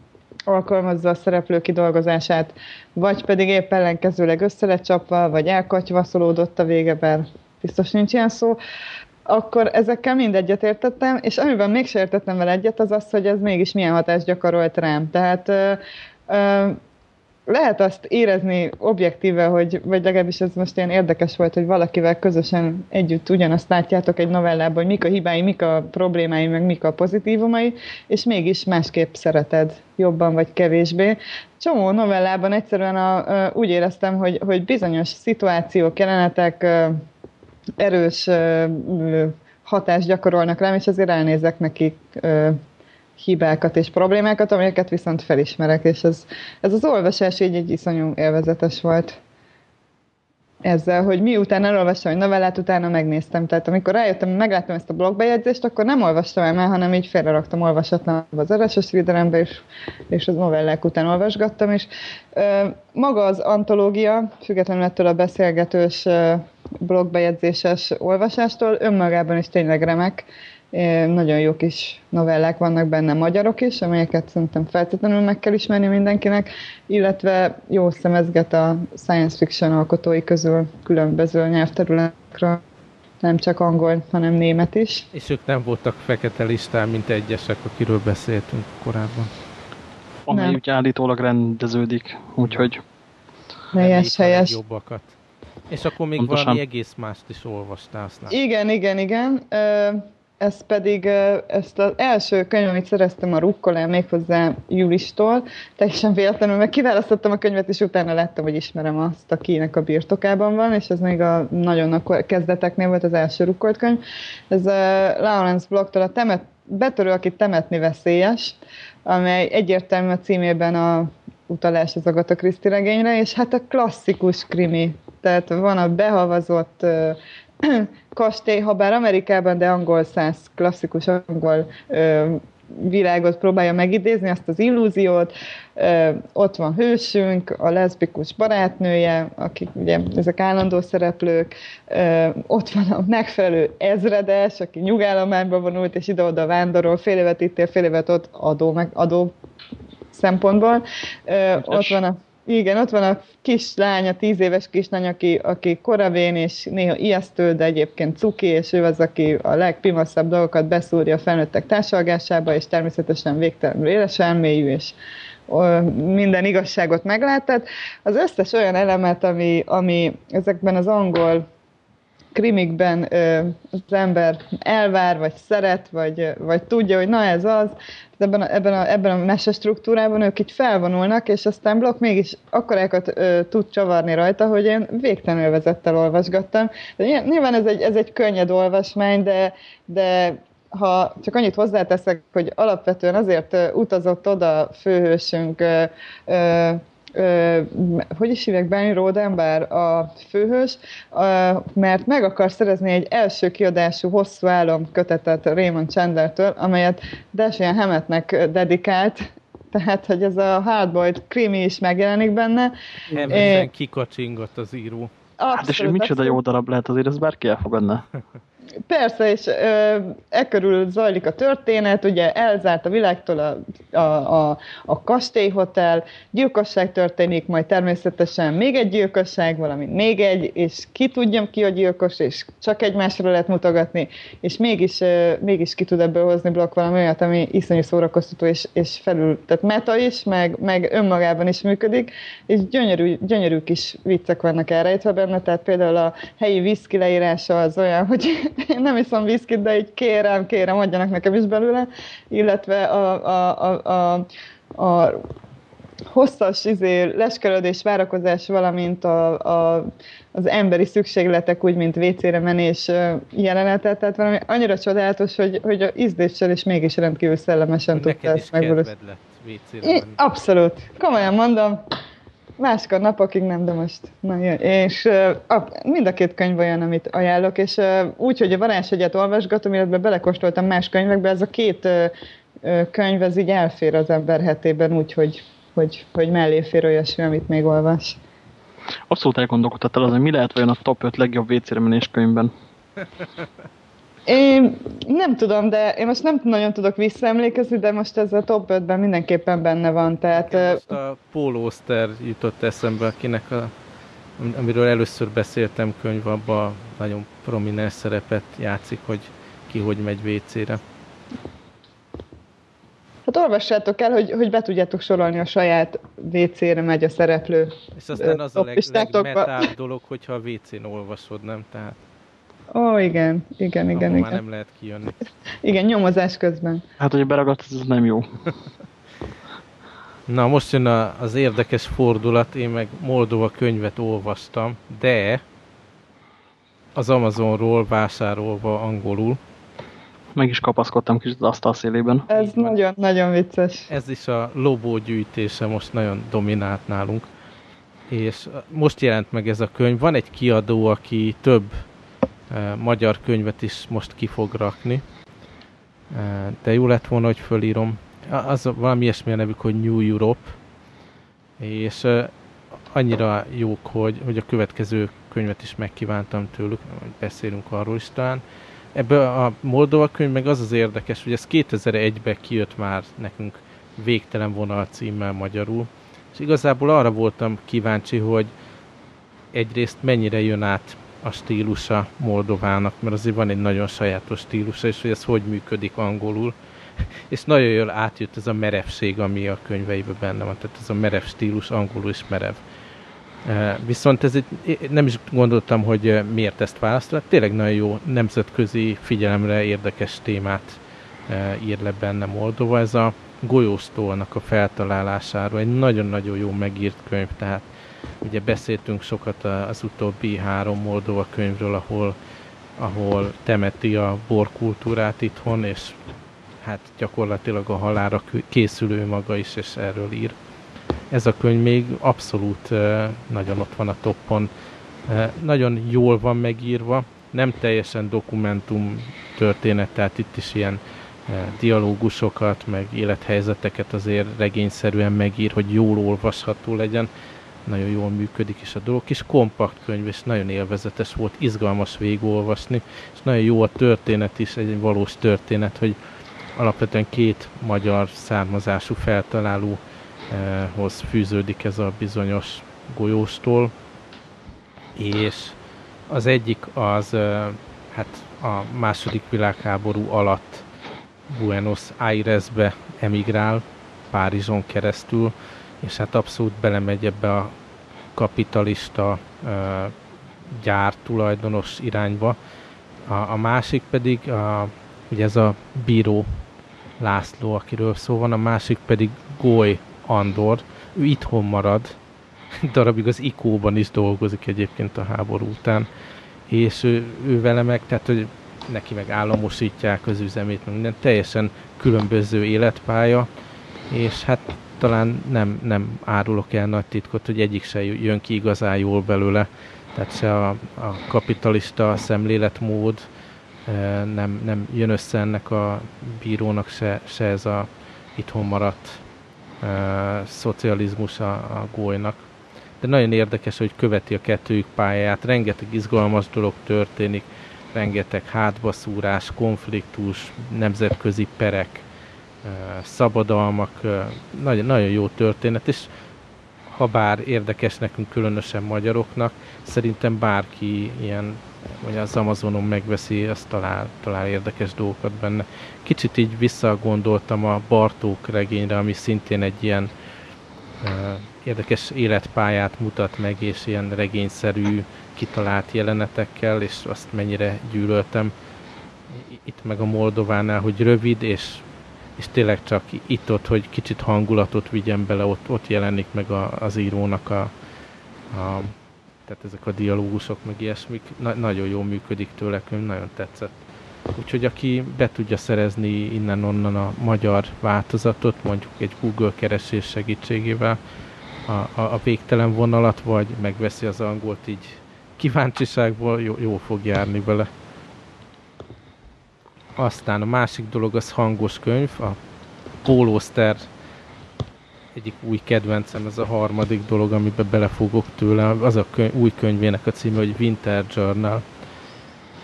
alkalmazza a szereplő kidolgozását, vagy pedig épp ellenkezőleg össze vagy elkatyvaszolódott a vége, bár biztos nincs ilyen szó, akkor ezekkel mindegyet értettem, és amiben még értettem vele egyet, az az, hogy ez mégis milyen hatást gyakorolt rám. Tehát ö, ö, lehet azt érezni objektíve, hogy, vagy legalábbis ez most ilyen érdekes volt, hogy valakivel közösen együtt ugyanazt látjátok egy novellában, hogy mik a hibái, mik a problémái, meg mik a pozitívumai, és mégis másképp szereted, jobban vagy kevésbé. Csomó novellában egyszerűen a, a, úgy éreztem, hogy, hogy bizonyos szituációk, jelenetek erős hatást gyakorolnak rám, és azért elnézek nekik hibákat és problémákat, amelyeket viszont felismerek, és ez, ez az olvasás így egy iszonyú élvezetes volt ezzel, hogy miután elolvastam egy novellát, utána megnéztem. Tehát amikor rájöttem, megláttam ezt a blogbejegyzést, akkor nem olvastam el, hanem így félreraktam olvasatlan az RSS readerembe, és, és az novellák után olvasgattam, és ö, maga az antológia, függetlenül ettől a beszélgetős blogbejegyzéses olvasástól, önmagában is tényleg remek, nagyon jó kis novellák vannak benne magyarok is, amelyeket szerintem feltétlenül meg kell ismerni mindenkinek, illetve jó szemezget a science fiction alkotói közül különböző nyelvterületekről. nem csak angol, hanem német is. És ők nem voltak fekete listán, mint egyesek, akiről beszéltünk korábban. Amely Nem. úgy állítólag rendeződik, úgyhogy Helyes, helyes. legjobbakat. És akkor még Pontosan. valami egész mást is olvastál. Igen, igen, igen. Ö, Ez pedig ezt az első könyv, amit szereztem a rukkolán, méghozzá Julistól, teljesen véletlenül, meg kiválasztottam a könyvet, és utána láttam, hogy ismerem azt, akinek a birtokában van, és ez még a nagyon a kezdeteknél volt az első rukkolt könyv. Ez a Lawrence Blocktól a temet, Betörő, akit temetni veszélyes, amely egyértelmű a címében a utalás az Agatha Christie regényre, és hát a klasszikus krimi. Tehát van a behavazott kastély, ha bár Amerikában, de angol száz, klasszikus angol ö, világot próbálja megidézni, azt az illúziót. Ö, ott van hősünk, a leszbikus barátnője, akik ugye ezek állandó szereplők. Ö, ott van a megfelelő ezredes, aki nyugállományba vonult, és ide-oda vándorol, fél évet itt él, fél évet ott adó, meg, adó szempontból. Ö, ott van a igen, ott van a kislány, a tíz éves kislány, aki, aki koravén és néha ijesztő, de egyébként cuki, és ő az, aki a legpimaszabb dolgokat beszúrja a felnőttek társalgásába, és természetesen végtelenül éles elmélyű, és minden igazságot meglát. Tehát az összes olyan elemet, ami, ami ezekben az angol krimikben ö, az ember elvár, vagy szeret, vagy, vagy tudja, hogy na ez az, ebben a, ebben a, ebben a mese struktúrában ők így felvonulnak, és aztán Block mégis akkorákat ö, tud csavarni rajta, hogy én végtelen élvezettel olvasgattam. De nyilván- ez egy, ez egy könnyed olvasmány, de, de ha csak annyit hozzáteszek, hogy alapvetően azért utazott oda főhősünk, ö, ö, ö, hogy is hívják, Benny Rodenbar a főhős, ö, mert meg akar szerezni egy első kiadású hosszú álom kötetet Raymond Chandlertől, amelyet Dashian Hammettnek dedikált, tehát, hogy ez a hardboiled krimi is megjelenik benne. Ebben kikacsingott az író. hát és micsoda abszolút. jó darab lehet azért, ez bárki elfogadna. Persze, és ö, e körül zajlik a történet, ugye elzárt a világtól a, a, a, a kastélyhotel, gyilkosság történik, majd természetesen még egy gyilkosság, valami még egy, és ki tudjam ki a gyilkos, és csak egymásra lehet mutogatni, és mégis, ö, mégis ki tud ebből hozni blokk valami olyat, ami iszonyú szórakoztató, és, és felül, tehát meta is, meg, meg önmagában is működik, és gyönyörű, gyönyörű kis viccek vannak elrejtve benne, tehát például a helyi viszki leírása az olyan, hogy én nem iszom viszkit, de így kérem, kérem, adjanak nekem is belőle, illetve a, a, a, a, a hosszas izé, leskerodés, várakozás, valamint a, a, az emberi szükségletek, úgy, mint WC-re menés jelenetet, tehát valami annyira csodálatos, hogy, hogy a ízdéssel is mégis rendkívül szellemesen tudta ezt megvalósítani. Abszolút. Komolyan mondom. Máskor napokig nem, de most. Na, jön. És a, mind a két könyv olyan, amit ajánlok, és úgy, hogy a varázsegyet olvasgatom, illetve belekóstoltam más könyvekbe, ez a két könyv, ez így elfér az ember hetében, úgy, hogy, hogy, hogy mellé fér olyasmi, amit még olvas. Abszolút elgondolkodtál azon, mi lehet vajon a top 5 legjobb WC-re menés könyvben. Én nem tudom, de én most nem nagyon tudok visszaemlékezni, de most ez a top 5-ben mindenképpen benne van, tehát... Most a Paul Auster jutott eszembe, akinek a, am- amiről először beszéltem könyv, abban nagyon prominens szerepet játszik, hogy ki hogy megy WC-re. Hát olvassátok el, hogy, hogy be tudjátok sorolni a saját WC-re megy a szereplő. És aztán az a leg, legmetább dolog, hogyha a WC-n olvasod, nem? Tehát Ó, igen, igen, igen, abból már igen. nem lehet kijönni. Igen, nyomozás közben. Hát, hogy beragadt, ez nem jó. Na, most jön a, az érdekes fordulat, én meg Moldova könyvet olvastam, de az Amazonról vásárolva angolul. Meg is kapaszkodtam kicsit az asztal szélében. Ez nagyon-nagyon vicces. Ez is a lobó gyűjtése most nagyon dominált nálunk. És most jelent meg ez a könyv. Van egy kiadó, aki több magyar könyvet is most ki fog rakni. De jó lett volna, hogy fölírom. Az valami ilyesmi a nevük, hogy New Europe. És annyira jók, hogy, hogy a következő könyvet is megkívántam tőlük, hogy beszélünk arról is talán. Ebből a Moldova könyv meg az az érdekes, hogy ez 2001-ben kijött már nekünk végtelen vonal címmel magyarul, és igazából arra voltam kíváncsi, hogy egyrészt mennyire jön át a stílusa Moldovának, mert azért van egy nagyon sajátos stílusa, és hogy ez hogy működik angolul. És nagyon jól átjött ez a merevség, ami a könyveiben benne van, tehát ez a merev stílus angolul is merev. Viszont ez egy, nem is gondoltam, hogy miért ezt választották. Tényleg nagyon jó nemzetközi figyelemre érdekes témát ír le benne Moldova. Ez a golyóstólnak a feltalálásáról egy nagyon-nagyon jó megírt könyv, tehát ugye beszéltünk sokat az utóbbi három Moldova könyvről, ahol, ahol temeti a borkultúrát itthon, és hát gyakorlatilag a halára készülő maga is, és erről ír. Ez a könyv még abszolút nagyon ott van a toppon. Nagyon jól van megírva, nem teljesen dokumentum történet, tehát itt is ilyen dialógusokat, meg élethelyzeteket azért regényszerűen megír, hogy jól olvasható legyen. Nagyon jól működik is a dolog, kis kompakt könyv, és nagyon élvezetes volt, izgalmas végigolvasni, és nagyon jó a történet is, egy valós történet, hogy alapvetően két magyar származású feltalálóhoz fűződik ez a bizonyos golyóstól, és az egyik az hát a második világháború alatt Buenos Airesbe emigrál Párizson keresztül, és hát abszolút belemegy ebbe a kapitalista gyár tulajdonos irányba. A, a másik pedig, a, ugye ez a bíró László, akiről szó van, a másik pedig Goly Andor. Ő itthon marad, darabig az Ikóban is dolgozik egyébként a háború után, és ő, ő vele meg, tehát hogy neki meg államosítják az üzemét, minden teljesen különböző életpálya, és hát talán nem, nem árulok el nagy titkot, hogy egyik se jön ki igazán jól belőle, tehát se a, a kapitalista szemléletmód eh, nem, nem jön össze ennek a bírónak se, se ez a itthon maradt uh, szocializmus a, a gólynak. De nagyon érdekes, hogy követi a kettőjük pályáját, rengeteg izgalmas dolog történik, rengeteg hátbaszúrás, konfliktus, nemzetközi perek, szabadalmak, nagyon, nagyon jó történet, és ha bár érdekes nekünk, különösen magyaroknak, szerintem bárki ilyen, hogy az Amazonon megveszi, azt talál, talál érdekes dolgokat benne. Kicsit így visszagondoltam a Bartók regényre, ami szintén egy ilyen érdekes életpályát mutat meg, és ilyen regényszerű, kitalált jelenetekkel, és azt mennyire gyűlöltem itt meg a Moldovánál, hogy rövid, és, és tényleg csak itt-ott, hogy kicsit hangulatot vigyen bele, ott, ott jelenik meg a, az írónak a, a tehát ezek a dialógusok, meg ilyesmik, na, nagyon jól működik tőle, nagyon tetszett. Úgyhogy aki be tudja szerezni innen-onnan a magyar változatot, mondjuk egy Google keresés segítségével, a, a, a végtelen vonalat, vagy megveszi az angolt így kíváncsiságból jó, jó fog járni vele. Aztán a másik dolog az hangos könyv, a Pólószter egyik új kedvencem, ez a harmadik dolog, amiben belefogok tőle, az a könyv, új könyvének a címe, hogy Winter Journal,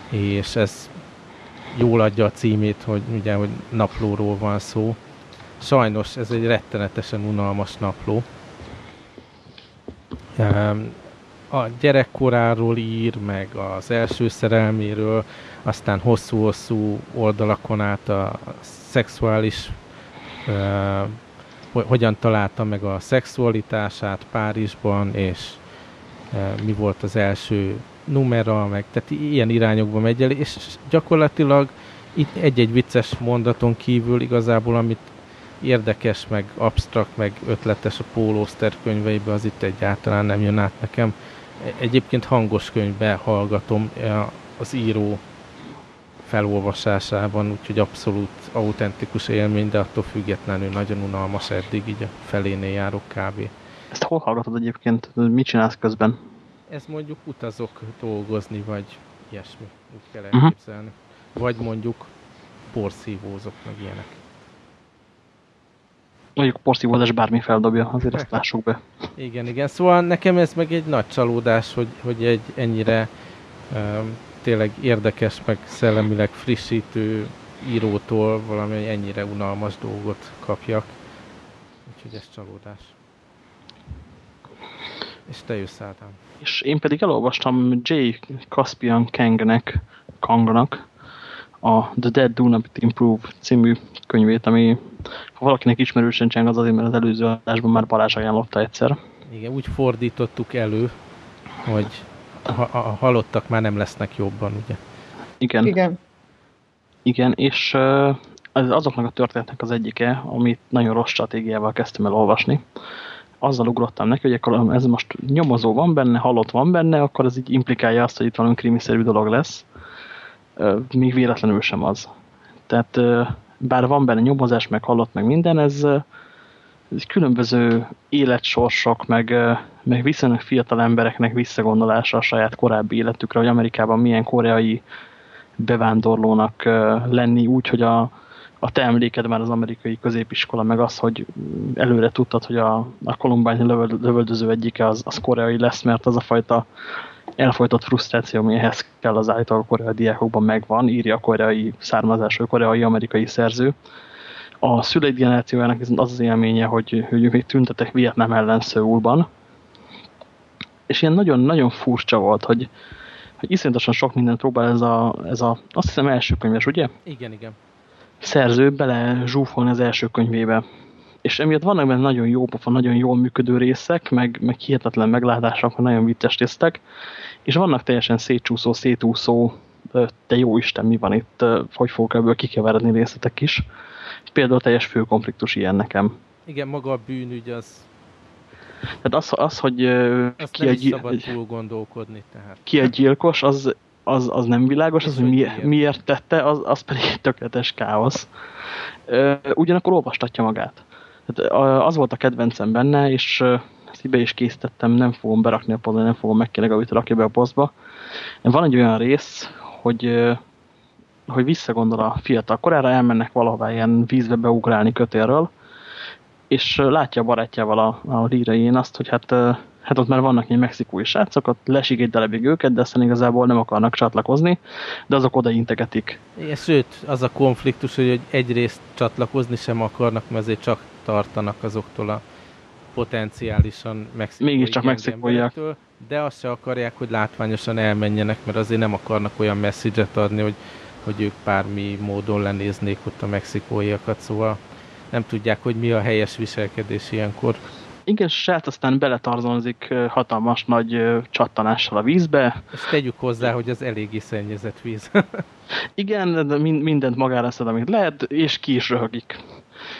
és ez jól adja a címét, hogy ugye, hogy naplóról van szó. Sajnos ez egy rettenetesen unalmas napló. A gyerekkoráról ír, meg az első szerelméről, aztán hosszú-hosszú oldalakon át a szexuális, uh, hogyan találta meg a szexualitását Párizsban, és uh, mi volt az első numera, meg tehát ilyen irányokba megy el, és gyakorlatilag itt egy-egy vicces mondaton kívül igazából, amit érdekes, meg absztrakt, meg ötletes a Paul könyveibe, az itt egyáltalán nem jön át nekem. Egyébként hangos könyvbe hallgatom az író felolvasásában, úgyhogy abszolút autentikus élmény, de attól függetlenül nagyon unalmas eddig, így a felénél járok kb. Ezt hol hallgatod egyébként? Mit csinálsz közben? Ez mondjuk utazok dolgozni, vagy ilyesmi, úgy kell mhm. elképzelni. Uh -huh. Vagy mondjuk porszívózok, meg ilyenek. Mondjuk porszívózás bármi feldobja, azért ezt lássuk be. Igen, igen. Szóval nekem ez meg egy nagy csalódás, hogy, hogy egy ennyire um, tényleg érdekes, meg szellemileg frissítő írótól valami ennyire unalmas dolgot kapjak. Úgyhogy ez csalódás. És te jössz Ádám. És én pedig elolvastam J. Caspian Kangnek, Kangnak a The Dead Do Not Improve című könyvét, ami ha valakinek ismerősen cseng, az azért, mert az előző adásban már Balázs ajánlotta egyszer. Igen, úgy fordítottuk elő, hogy a, a halottak már nem lesznek jobban, ugye? Igen. Igen. Igen, és az azoknak a történetnek az egyike, amit nagyon rossz stratégiával kezdtem el olvasni. Azzal ugrottam neki, hogy akkor ez most nyomozó van benne, halott van benne, akkor ez így implikálja azt, hogy itt valami krimiszerű dolog lesz. Még véletlenül sem az. Tehát bár van benne nyomozás, meg halott, meg minden, ez, ez különböző életsorsok, meg, meg viszonylag fiatal embereknek visszagondolása a saját korábbi életükre, hogy Amerikában milyen koreai bevándorlónak lenni úgy, hogy a, a te emléked már az amerikai középiskola, meg az, hogy előre tudtad, hogy a, a Columbine lövöldöző egyike az, az koreai lesz, mert az a fajta elfolytott frusztráció, ami ehhez kell az állítólag koreai diákokban megvan, írja a koreai származású, koreai-amerikai szerző. A szüleid generációjának viszont az az élménye, hogy, hogy ők még tüntetek Vietnám ellen Szöulban, és ilyen nagyon-nagyon furcsa volt, hogy, hogy iszonyatosan sok mindent próbál ez a, ez a, azt hiszem első könyves, ugye? Igen, igen. Szerző bele zsúfolni az első könyvébe. És emiatt vannak benne nagyon jó pofa, nagyon jól működő részek, meg, meg hihetetlen meglátások, meg nagyon vicces tisztek, és vannak teljesen szétcsúszó, szétúszó, te jó Isten, mi van itt, hogy fogok ebből kikeveredni részletek is. Például teljes főkonfliktus ilyen nekem. Igen, maga a bűnügy az tehát az, az hogy Azt ki, a, túl gondolkodni. Tehát. ki a gyilkos, az, az, az nem világos, az, hogy miért, miért tette, az, az pedig egy tökéletes káosz. Ugyanakkor olvastatja magát. Tehát az volt a kedvencem benne, és ezt be is készítettem, nem fogom berakni a posztba, nem fogom megkérni, hogy rakja be a posztba. Van egy olyan rész, hogy, hogy visszagondol a fiatal korára, elmennek valahová ilyen vízbe beugrálni kötélről, és látja a barátjával a, a lírain azt, hogy hát, hát ott már vannak egy mexikói srácok, ott lesik egy delebig őket, de aztán igazából nem akarnak csatlakozni, de azok oda integetik. Sőt, az a konfliktus, hogy egyrészt csatlakozni sem akarnak, mert azért csak tartanak azoktól a potenciálisan mexikói Mégiscsak mexikóiak. De azt se akarják, hogy látványosan elmenjenek, mert azért nem akarnak olyan messzidzset adni, hogy, hogy ők bármi módon lenéznék ott a mexikóiakat, szóval nem tudják, hogy mi a helyes viselkedés ilyenkor. Igen, srác aztán beletarzonozik hatalmas nagy csattanással a vízbe. És tegyük hozzá, hogy az eléggé szennyezett víz. Igen, de mindent magára szed, amit lehet, és ki is röhögik.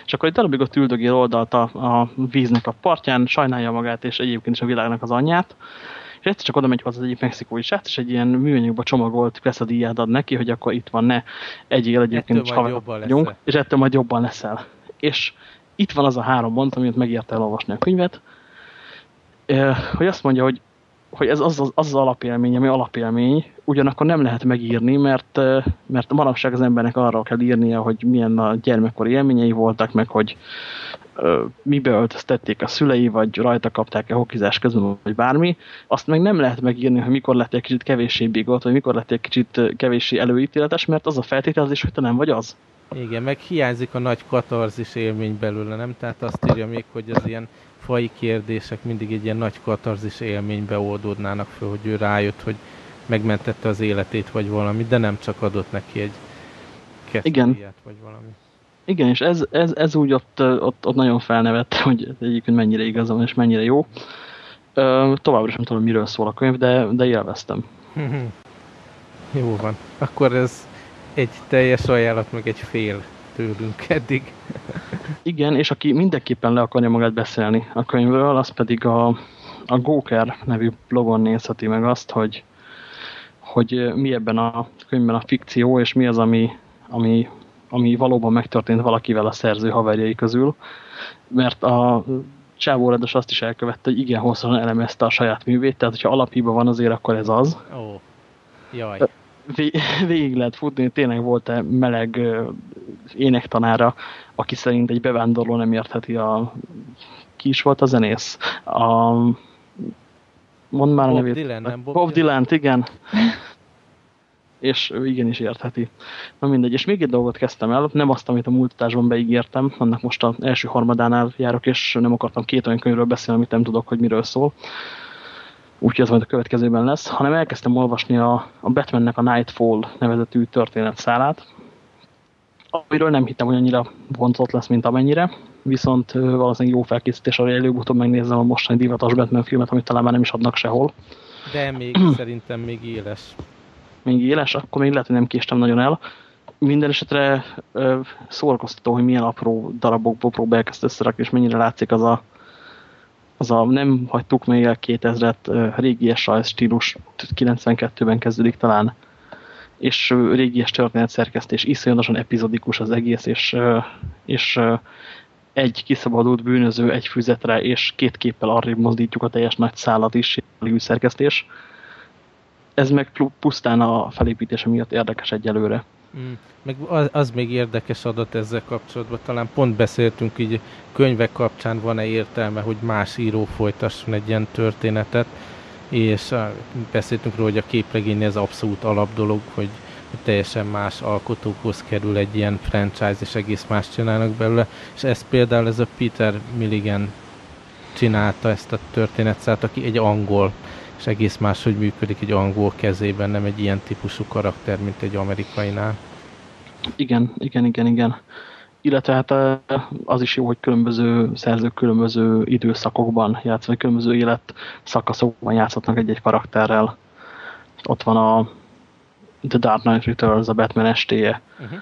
És akkor egy darabig ott üldögél oldalt a, a víznek a partján, sajnálja magát, és egyébként is a világnak az anyját. És egyszer csak oda megy az egyik mexikói srác, és egy ilyen műanyagba csomagolt veszadíját ad neki, hogy akkor itt van, ne egyél egyébként, ettől vagyunk, és ettől majd jobban leszel. És itt van az a három mond, amit megérte elolvasni a könyvet, hogy azt mondja, hogy, hogy ez az az, az az alapélmény, ami alapélmény, ugyanakkor nem lehet megírni, mert, mert manapság az embernek arra kell írnia, hogy milyen a gyermekkori élményei voltak, meg hogy mibe öltöztették a szülei, vagy rajta kapták-e hokizás közben, vagy bármi. Azt meg nem lehet megírni, hogy mikor lett egy kicsit kevéssé bigot, vagy mikor lett egy kicsit kevéssé előítéletes, mert az a feltételezés, hogy te nem vagy az. Igen, meg hiányzik a nagy katarzis élmény belőle, nem? Tehát azt írja még, hogy az ilyen fai kérdések mindig egy ilyen nagy katarzis élménybe oldódnának föl, hogy ő rájött, hogy megmentette az életét, vagy valami, de nem csak adott neki egy Igen. vagy valami. Igen, és ez, ez, ez úgy ott, ott, ott nagyon felnevette, hogy egyébként mennyire igazam és mennyire jó. Továbbra sem tudom, miről szól a könyv, de, de élveztem. jó van. Akkor ez egy teljes ajánlat, meg egy fél tőlünk eddig. Igen, és aki mindenképpen le akarja magát beszélni a könyvről, az pedig a, a Góker nevű blogon nézheti meg azt, hogy, hogy mi ebben a könyvben a fikció, és mi az, ami, ami, ami valóban megtörtént valakivel a szerző haverjai közül. Mert a Csávó azt is elkövette, hogy igen hosszan elemezte a saját művét, tehát hogyha alaphiba van azért, akkor ez az. Ó, jaj végig lehet futni, tényleg volt-e meleg énektanára, aki szerint egy bevándorló nem értheti a... Ki is volt a zenész? A... Mondd már Bob nevét. Dylan, nem Bob, Bob Dylan, igen. és ő igenis értheti. Na mindegy, és még egy dolgot kezdtem el, nem azt, amit a múltatásban beígértem, annak most az első harmadánál járok, és nem akartam két olyan könyvről beszélni, amit nem tudok, hogy miről szól. Úgyhogy az majd a következőben lesz, hanem elkezdtem olvasni a, a Batmannek a Nightfall nevezetű történetszálát, amiről nem hittem, hogy annyira vonzott lesz, mint amennyire, viszont valószínűleg jó felkészítés, hogy előbb-utóbb megnézem a mostani divatos Batman filmet, amit talán már nem is adnak sehol. De még szerintem még éles. Még éles? Akkor még lehet, hogy nem késtem nagyon el. Minden esetre szórakoztató, hogy milyen apró darabokból próbálják ezt összerakni, és mennyire látszik az a, az a nem hagytuk még el 2000-et régi SIS stílus, 92-ben kezdődik talán, és régi történet szerkesztés, iszonyatosan epizodikus az egész, és, és egy kiszabadult bűnöző egy füzetre, és két képpel arrébb mozdítjuk a teljes nagy szállat is, szerkesztés. Ez meg pusztán a felépítése miatt érdekes egyelőre. Mm. Meg az, az még érdekes adat ezzel kapcsolatban, talán pont beszéltünk így könyvek kapcsán van-e értelme, hogy más író folytasson egy ilyen történetet, és beszéltünk róla, hogy a képregény ez abszolút alap dolog, hogy teljesen más alkotókhoz kerül egy ilyen franchise, és egész más csinálnak belőle, és ez például ez a Peter Milligan csinálta ezt a történetszát, aki egy angol, és egész más, hogy működik egy angol kezében, nem egy ilyen típusú karakter, mint egy amerikainál. Igen, igen, igen, igen. Illetve hát az is jó, hogy különböző szerzők különböző időszakokban játszanak, különböző élet szakaszokban játszhatnak egy-egy karakterrel. Ott van a The Dark Knight Returns, a Batman estéje, uh -huh.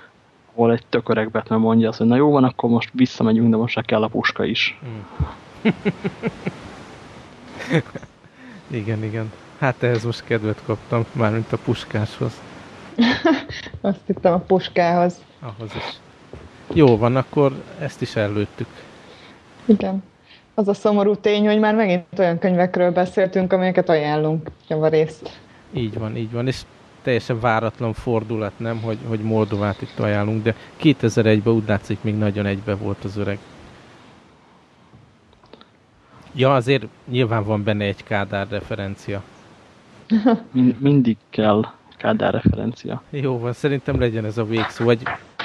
ahol egy tök öreg Batman mondja azt, hogy na jó van, akkor most visszamegyünk, de most kell a puska is. Mm. igen, igen. Hát ehhez most kedvet kaptam, mármint a puskáshoz. Azt hittem a puskához. Ahhoz is. Jó van, akkor ezt is előttük. Igen. Az a szomorú tény, hogy már megint olyan könyvekről beszéltünk, amelyeket ajánlunk javarészt. Így van, így van. És teljesen váratlan fordulat, nem, hogy, hogy Moldovát itt ajánlunk, de 2001-ben úgy látszik, még nagyon egybe volt az öreg. Ja, azért nyilván van benne egy Kádár referencia. mindig kell Kádár referencia. Jó van, szerintem legyen ez a végszó. Vagy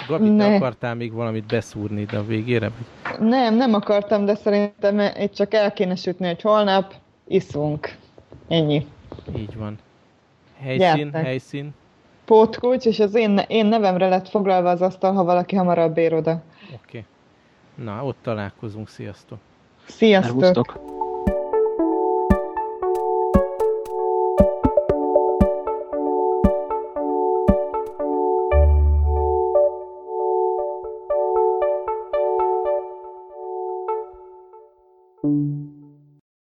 Gabi, ne. te akartál még valamit beszúrni ide a végére? Nem, nem akartam, de szerintem itt csak el kéne sütni, hogy holnap iszunk. Ennyi. Így van. Helyszín, Gyertek. helyszín. Pótkulcs, és az én, én nevemre lett foglalva az asztal, ha valaki hamarabb ér oda. Oké. Okay. Na, ott találkozunk. Sziasztok! Sziasztok! Elhúztok.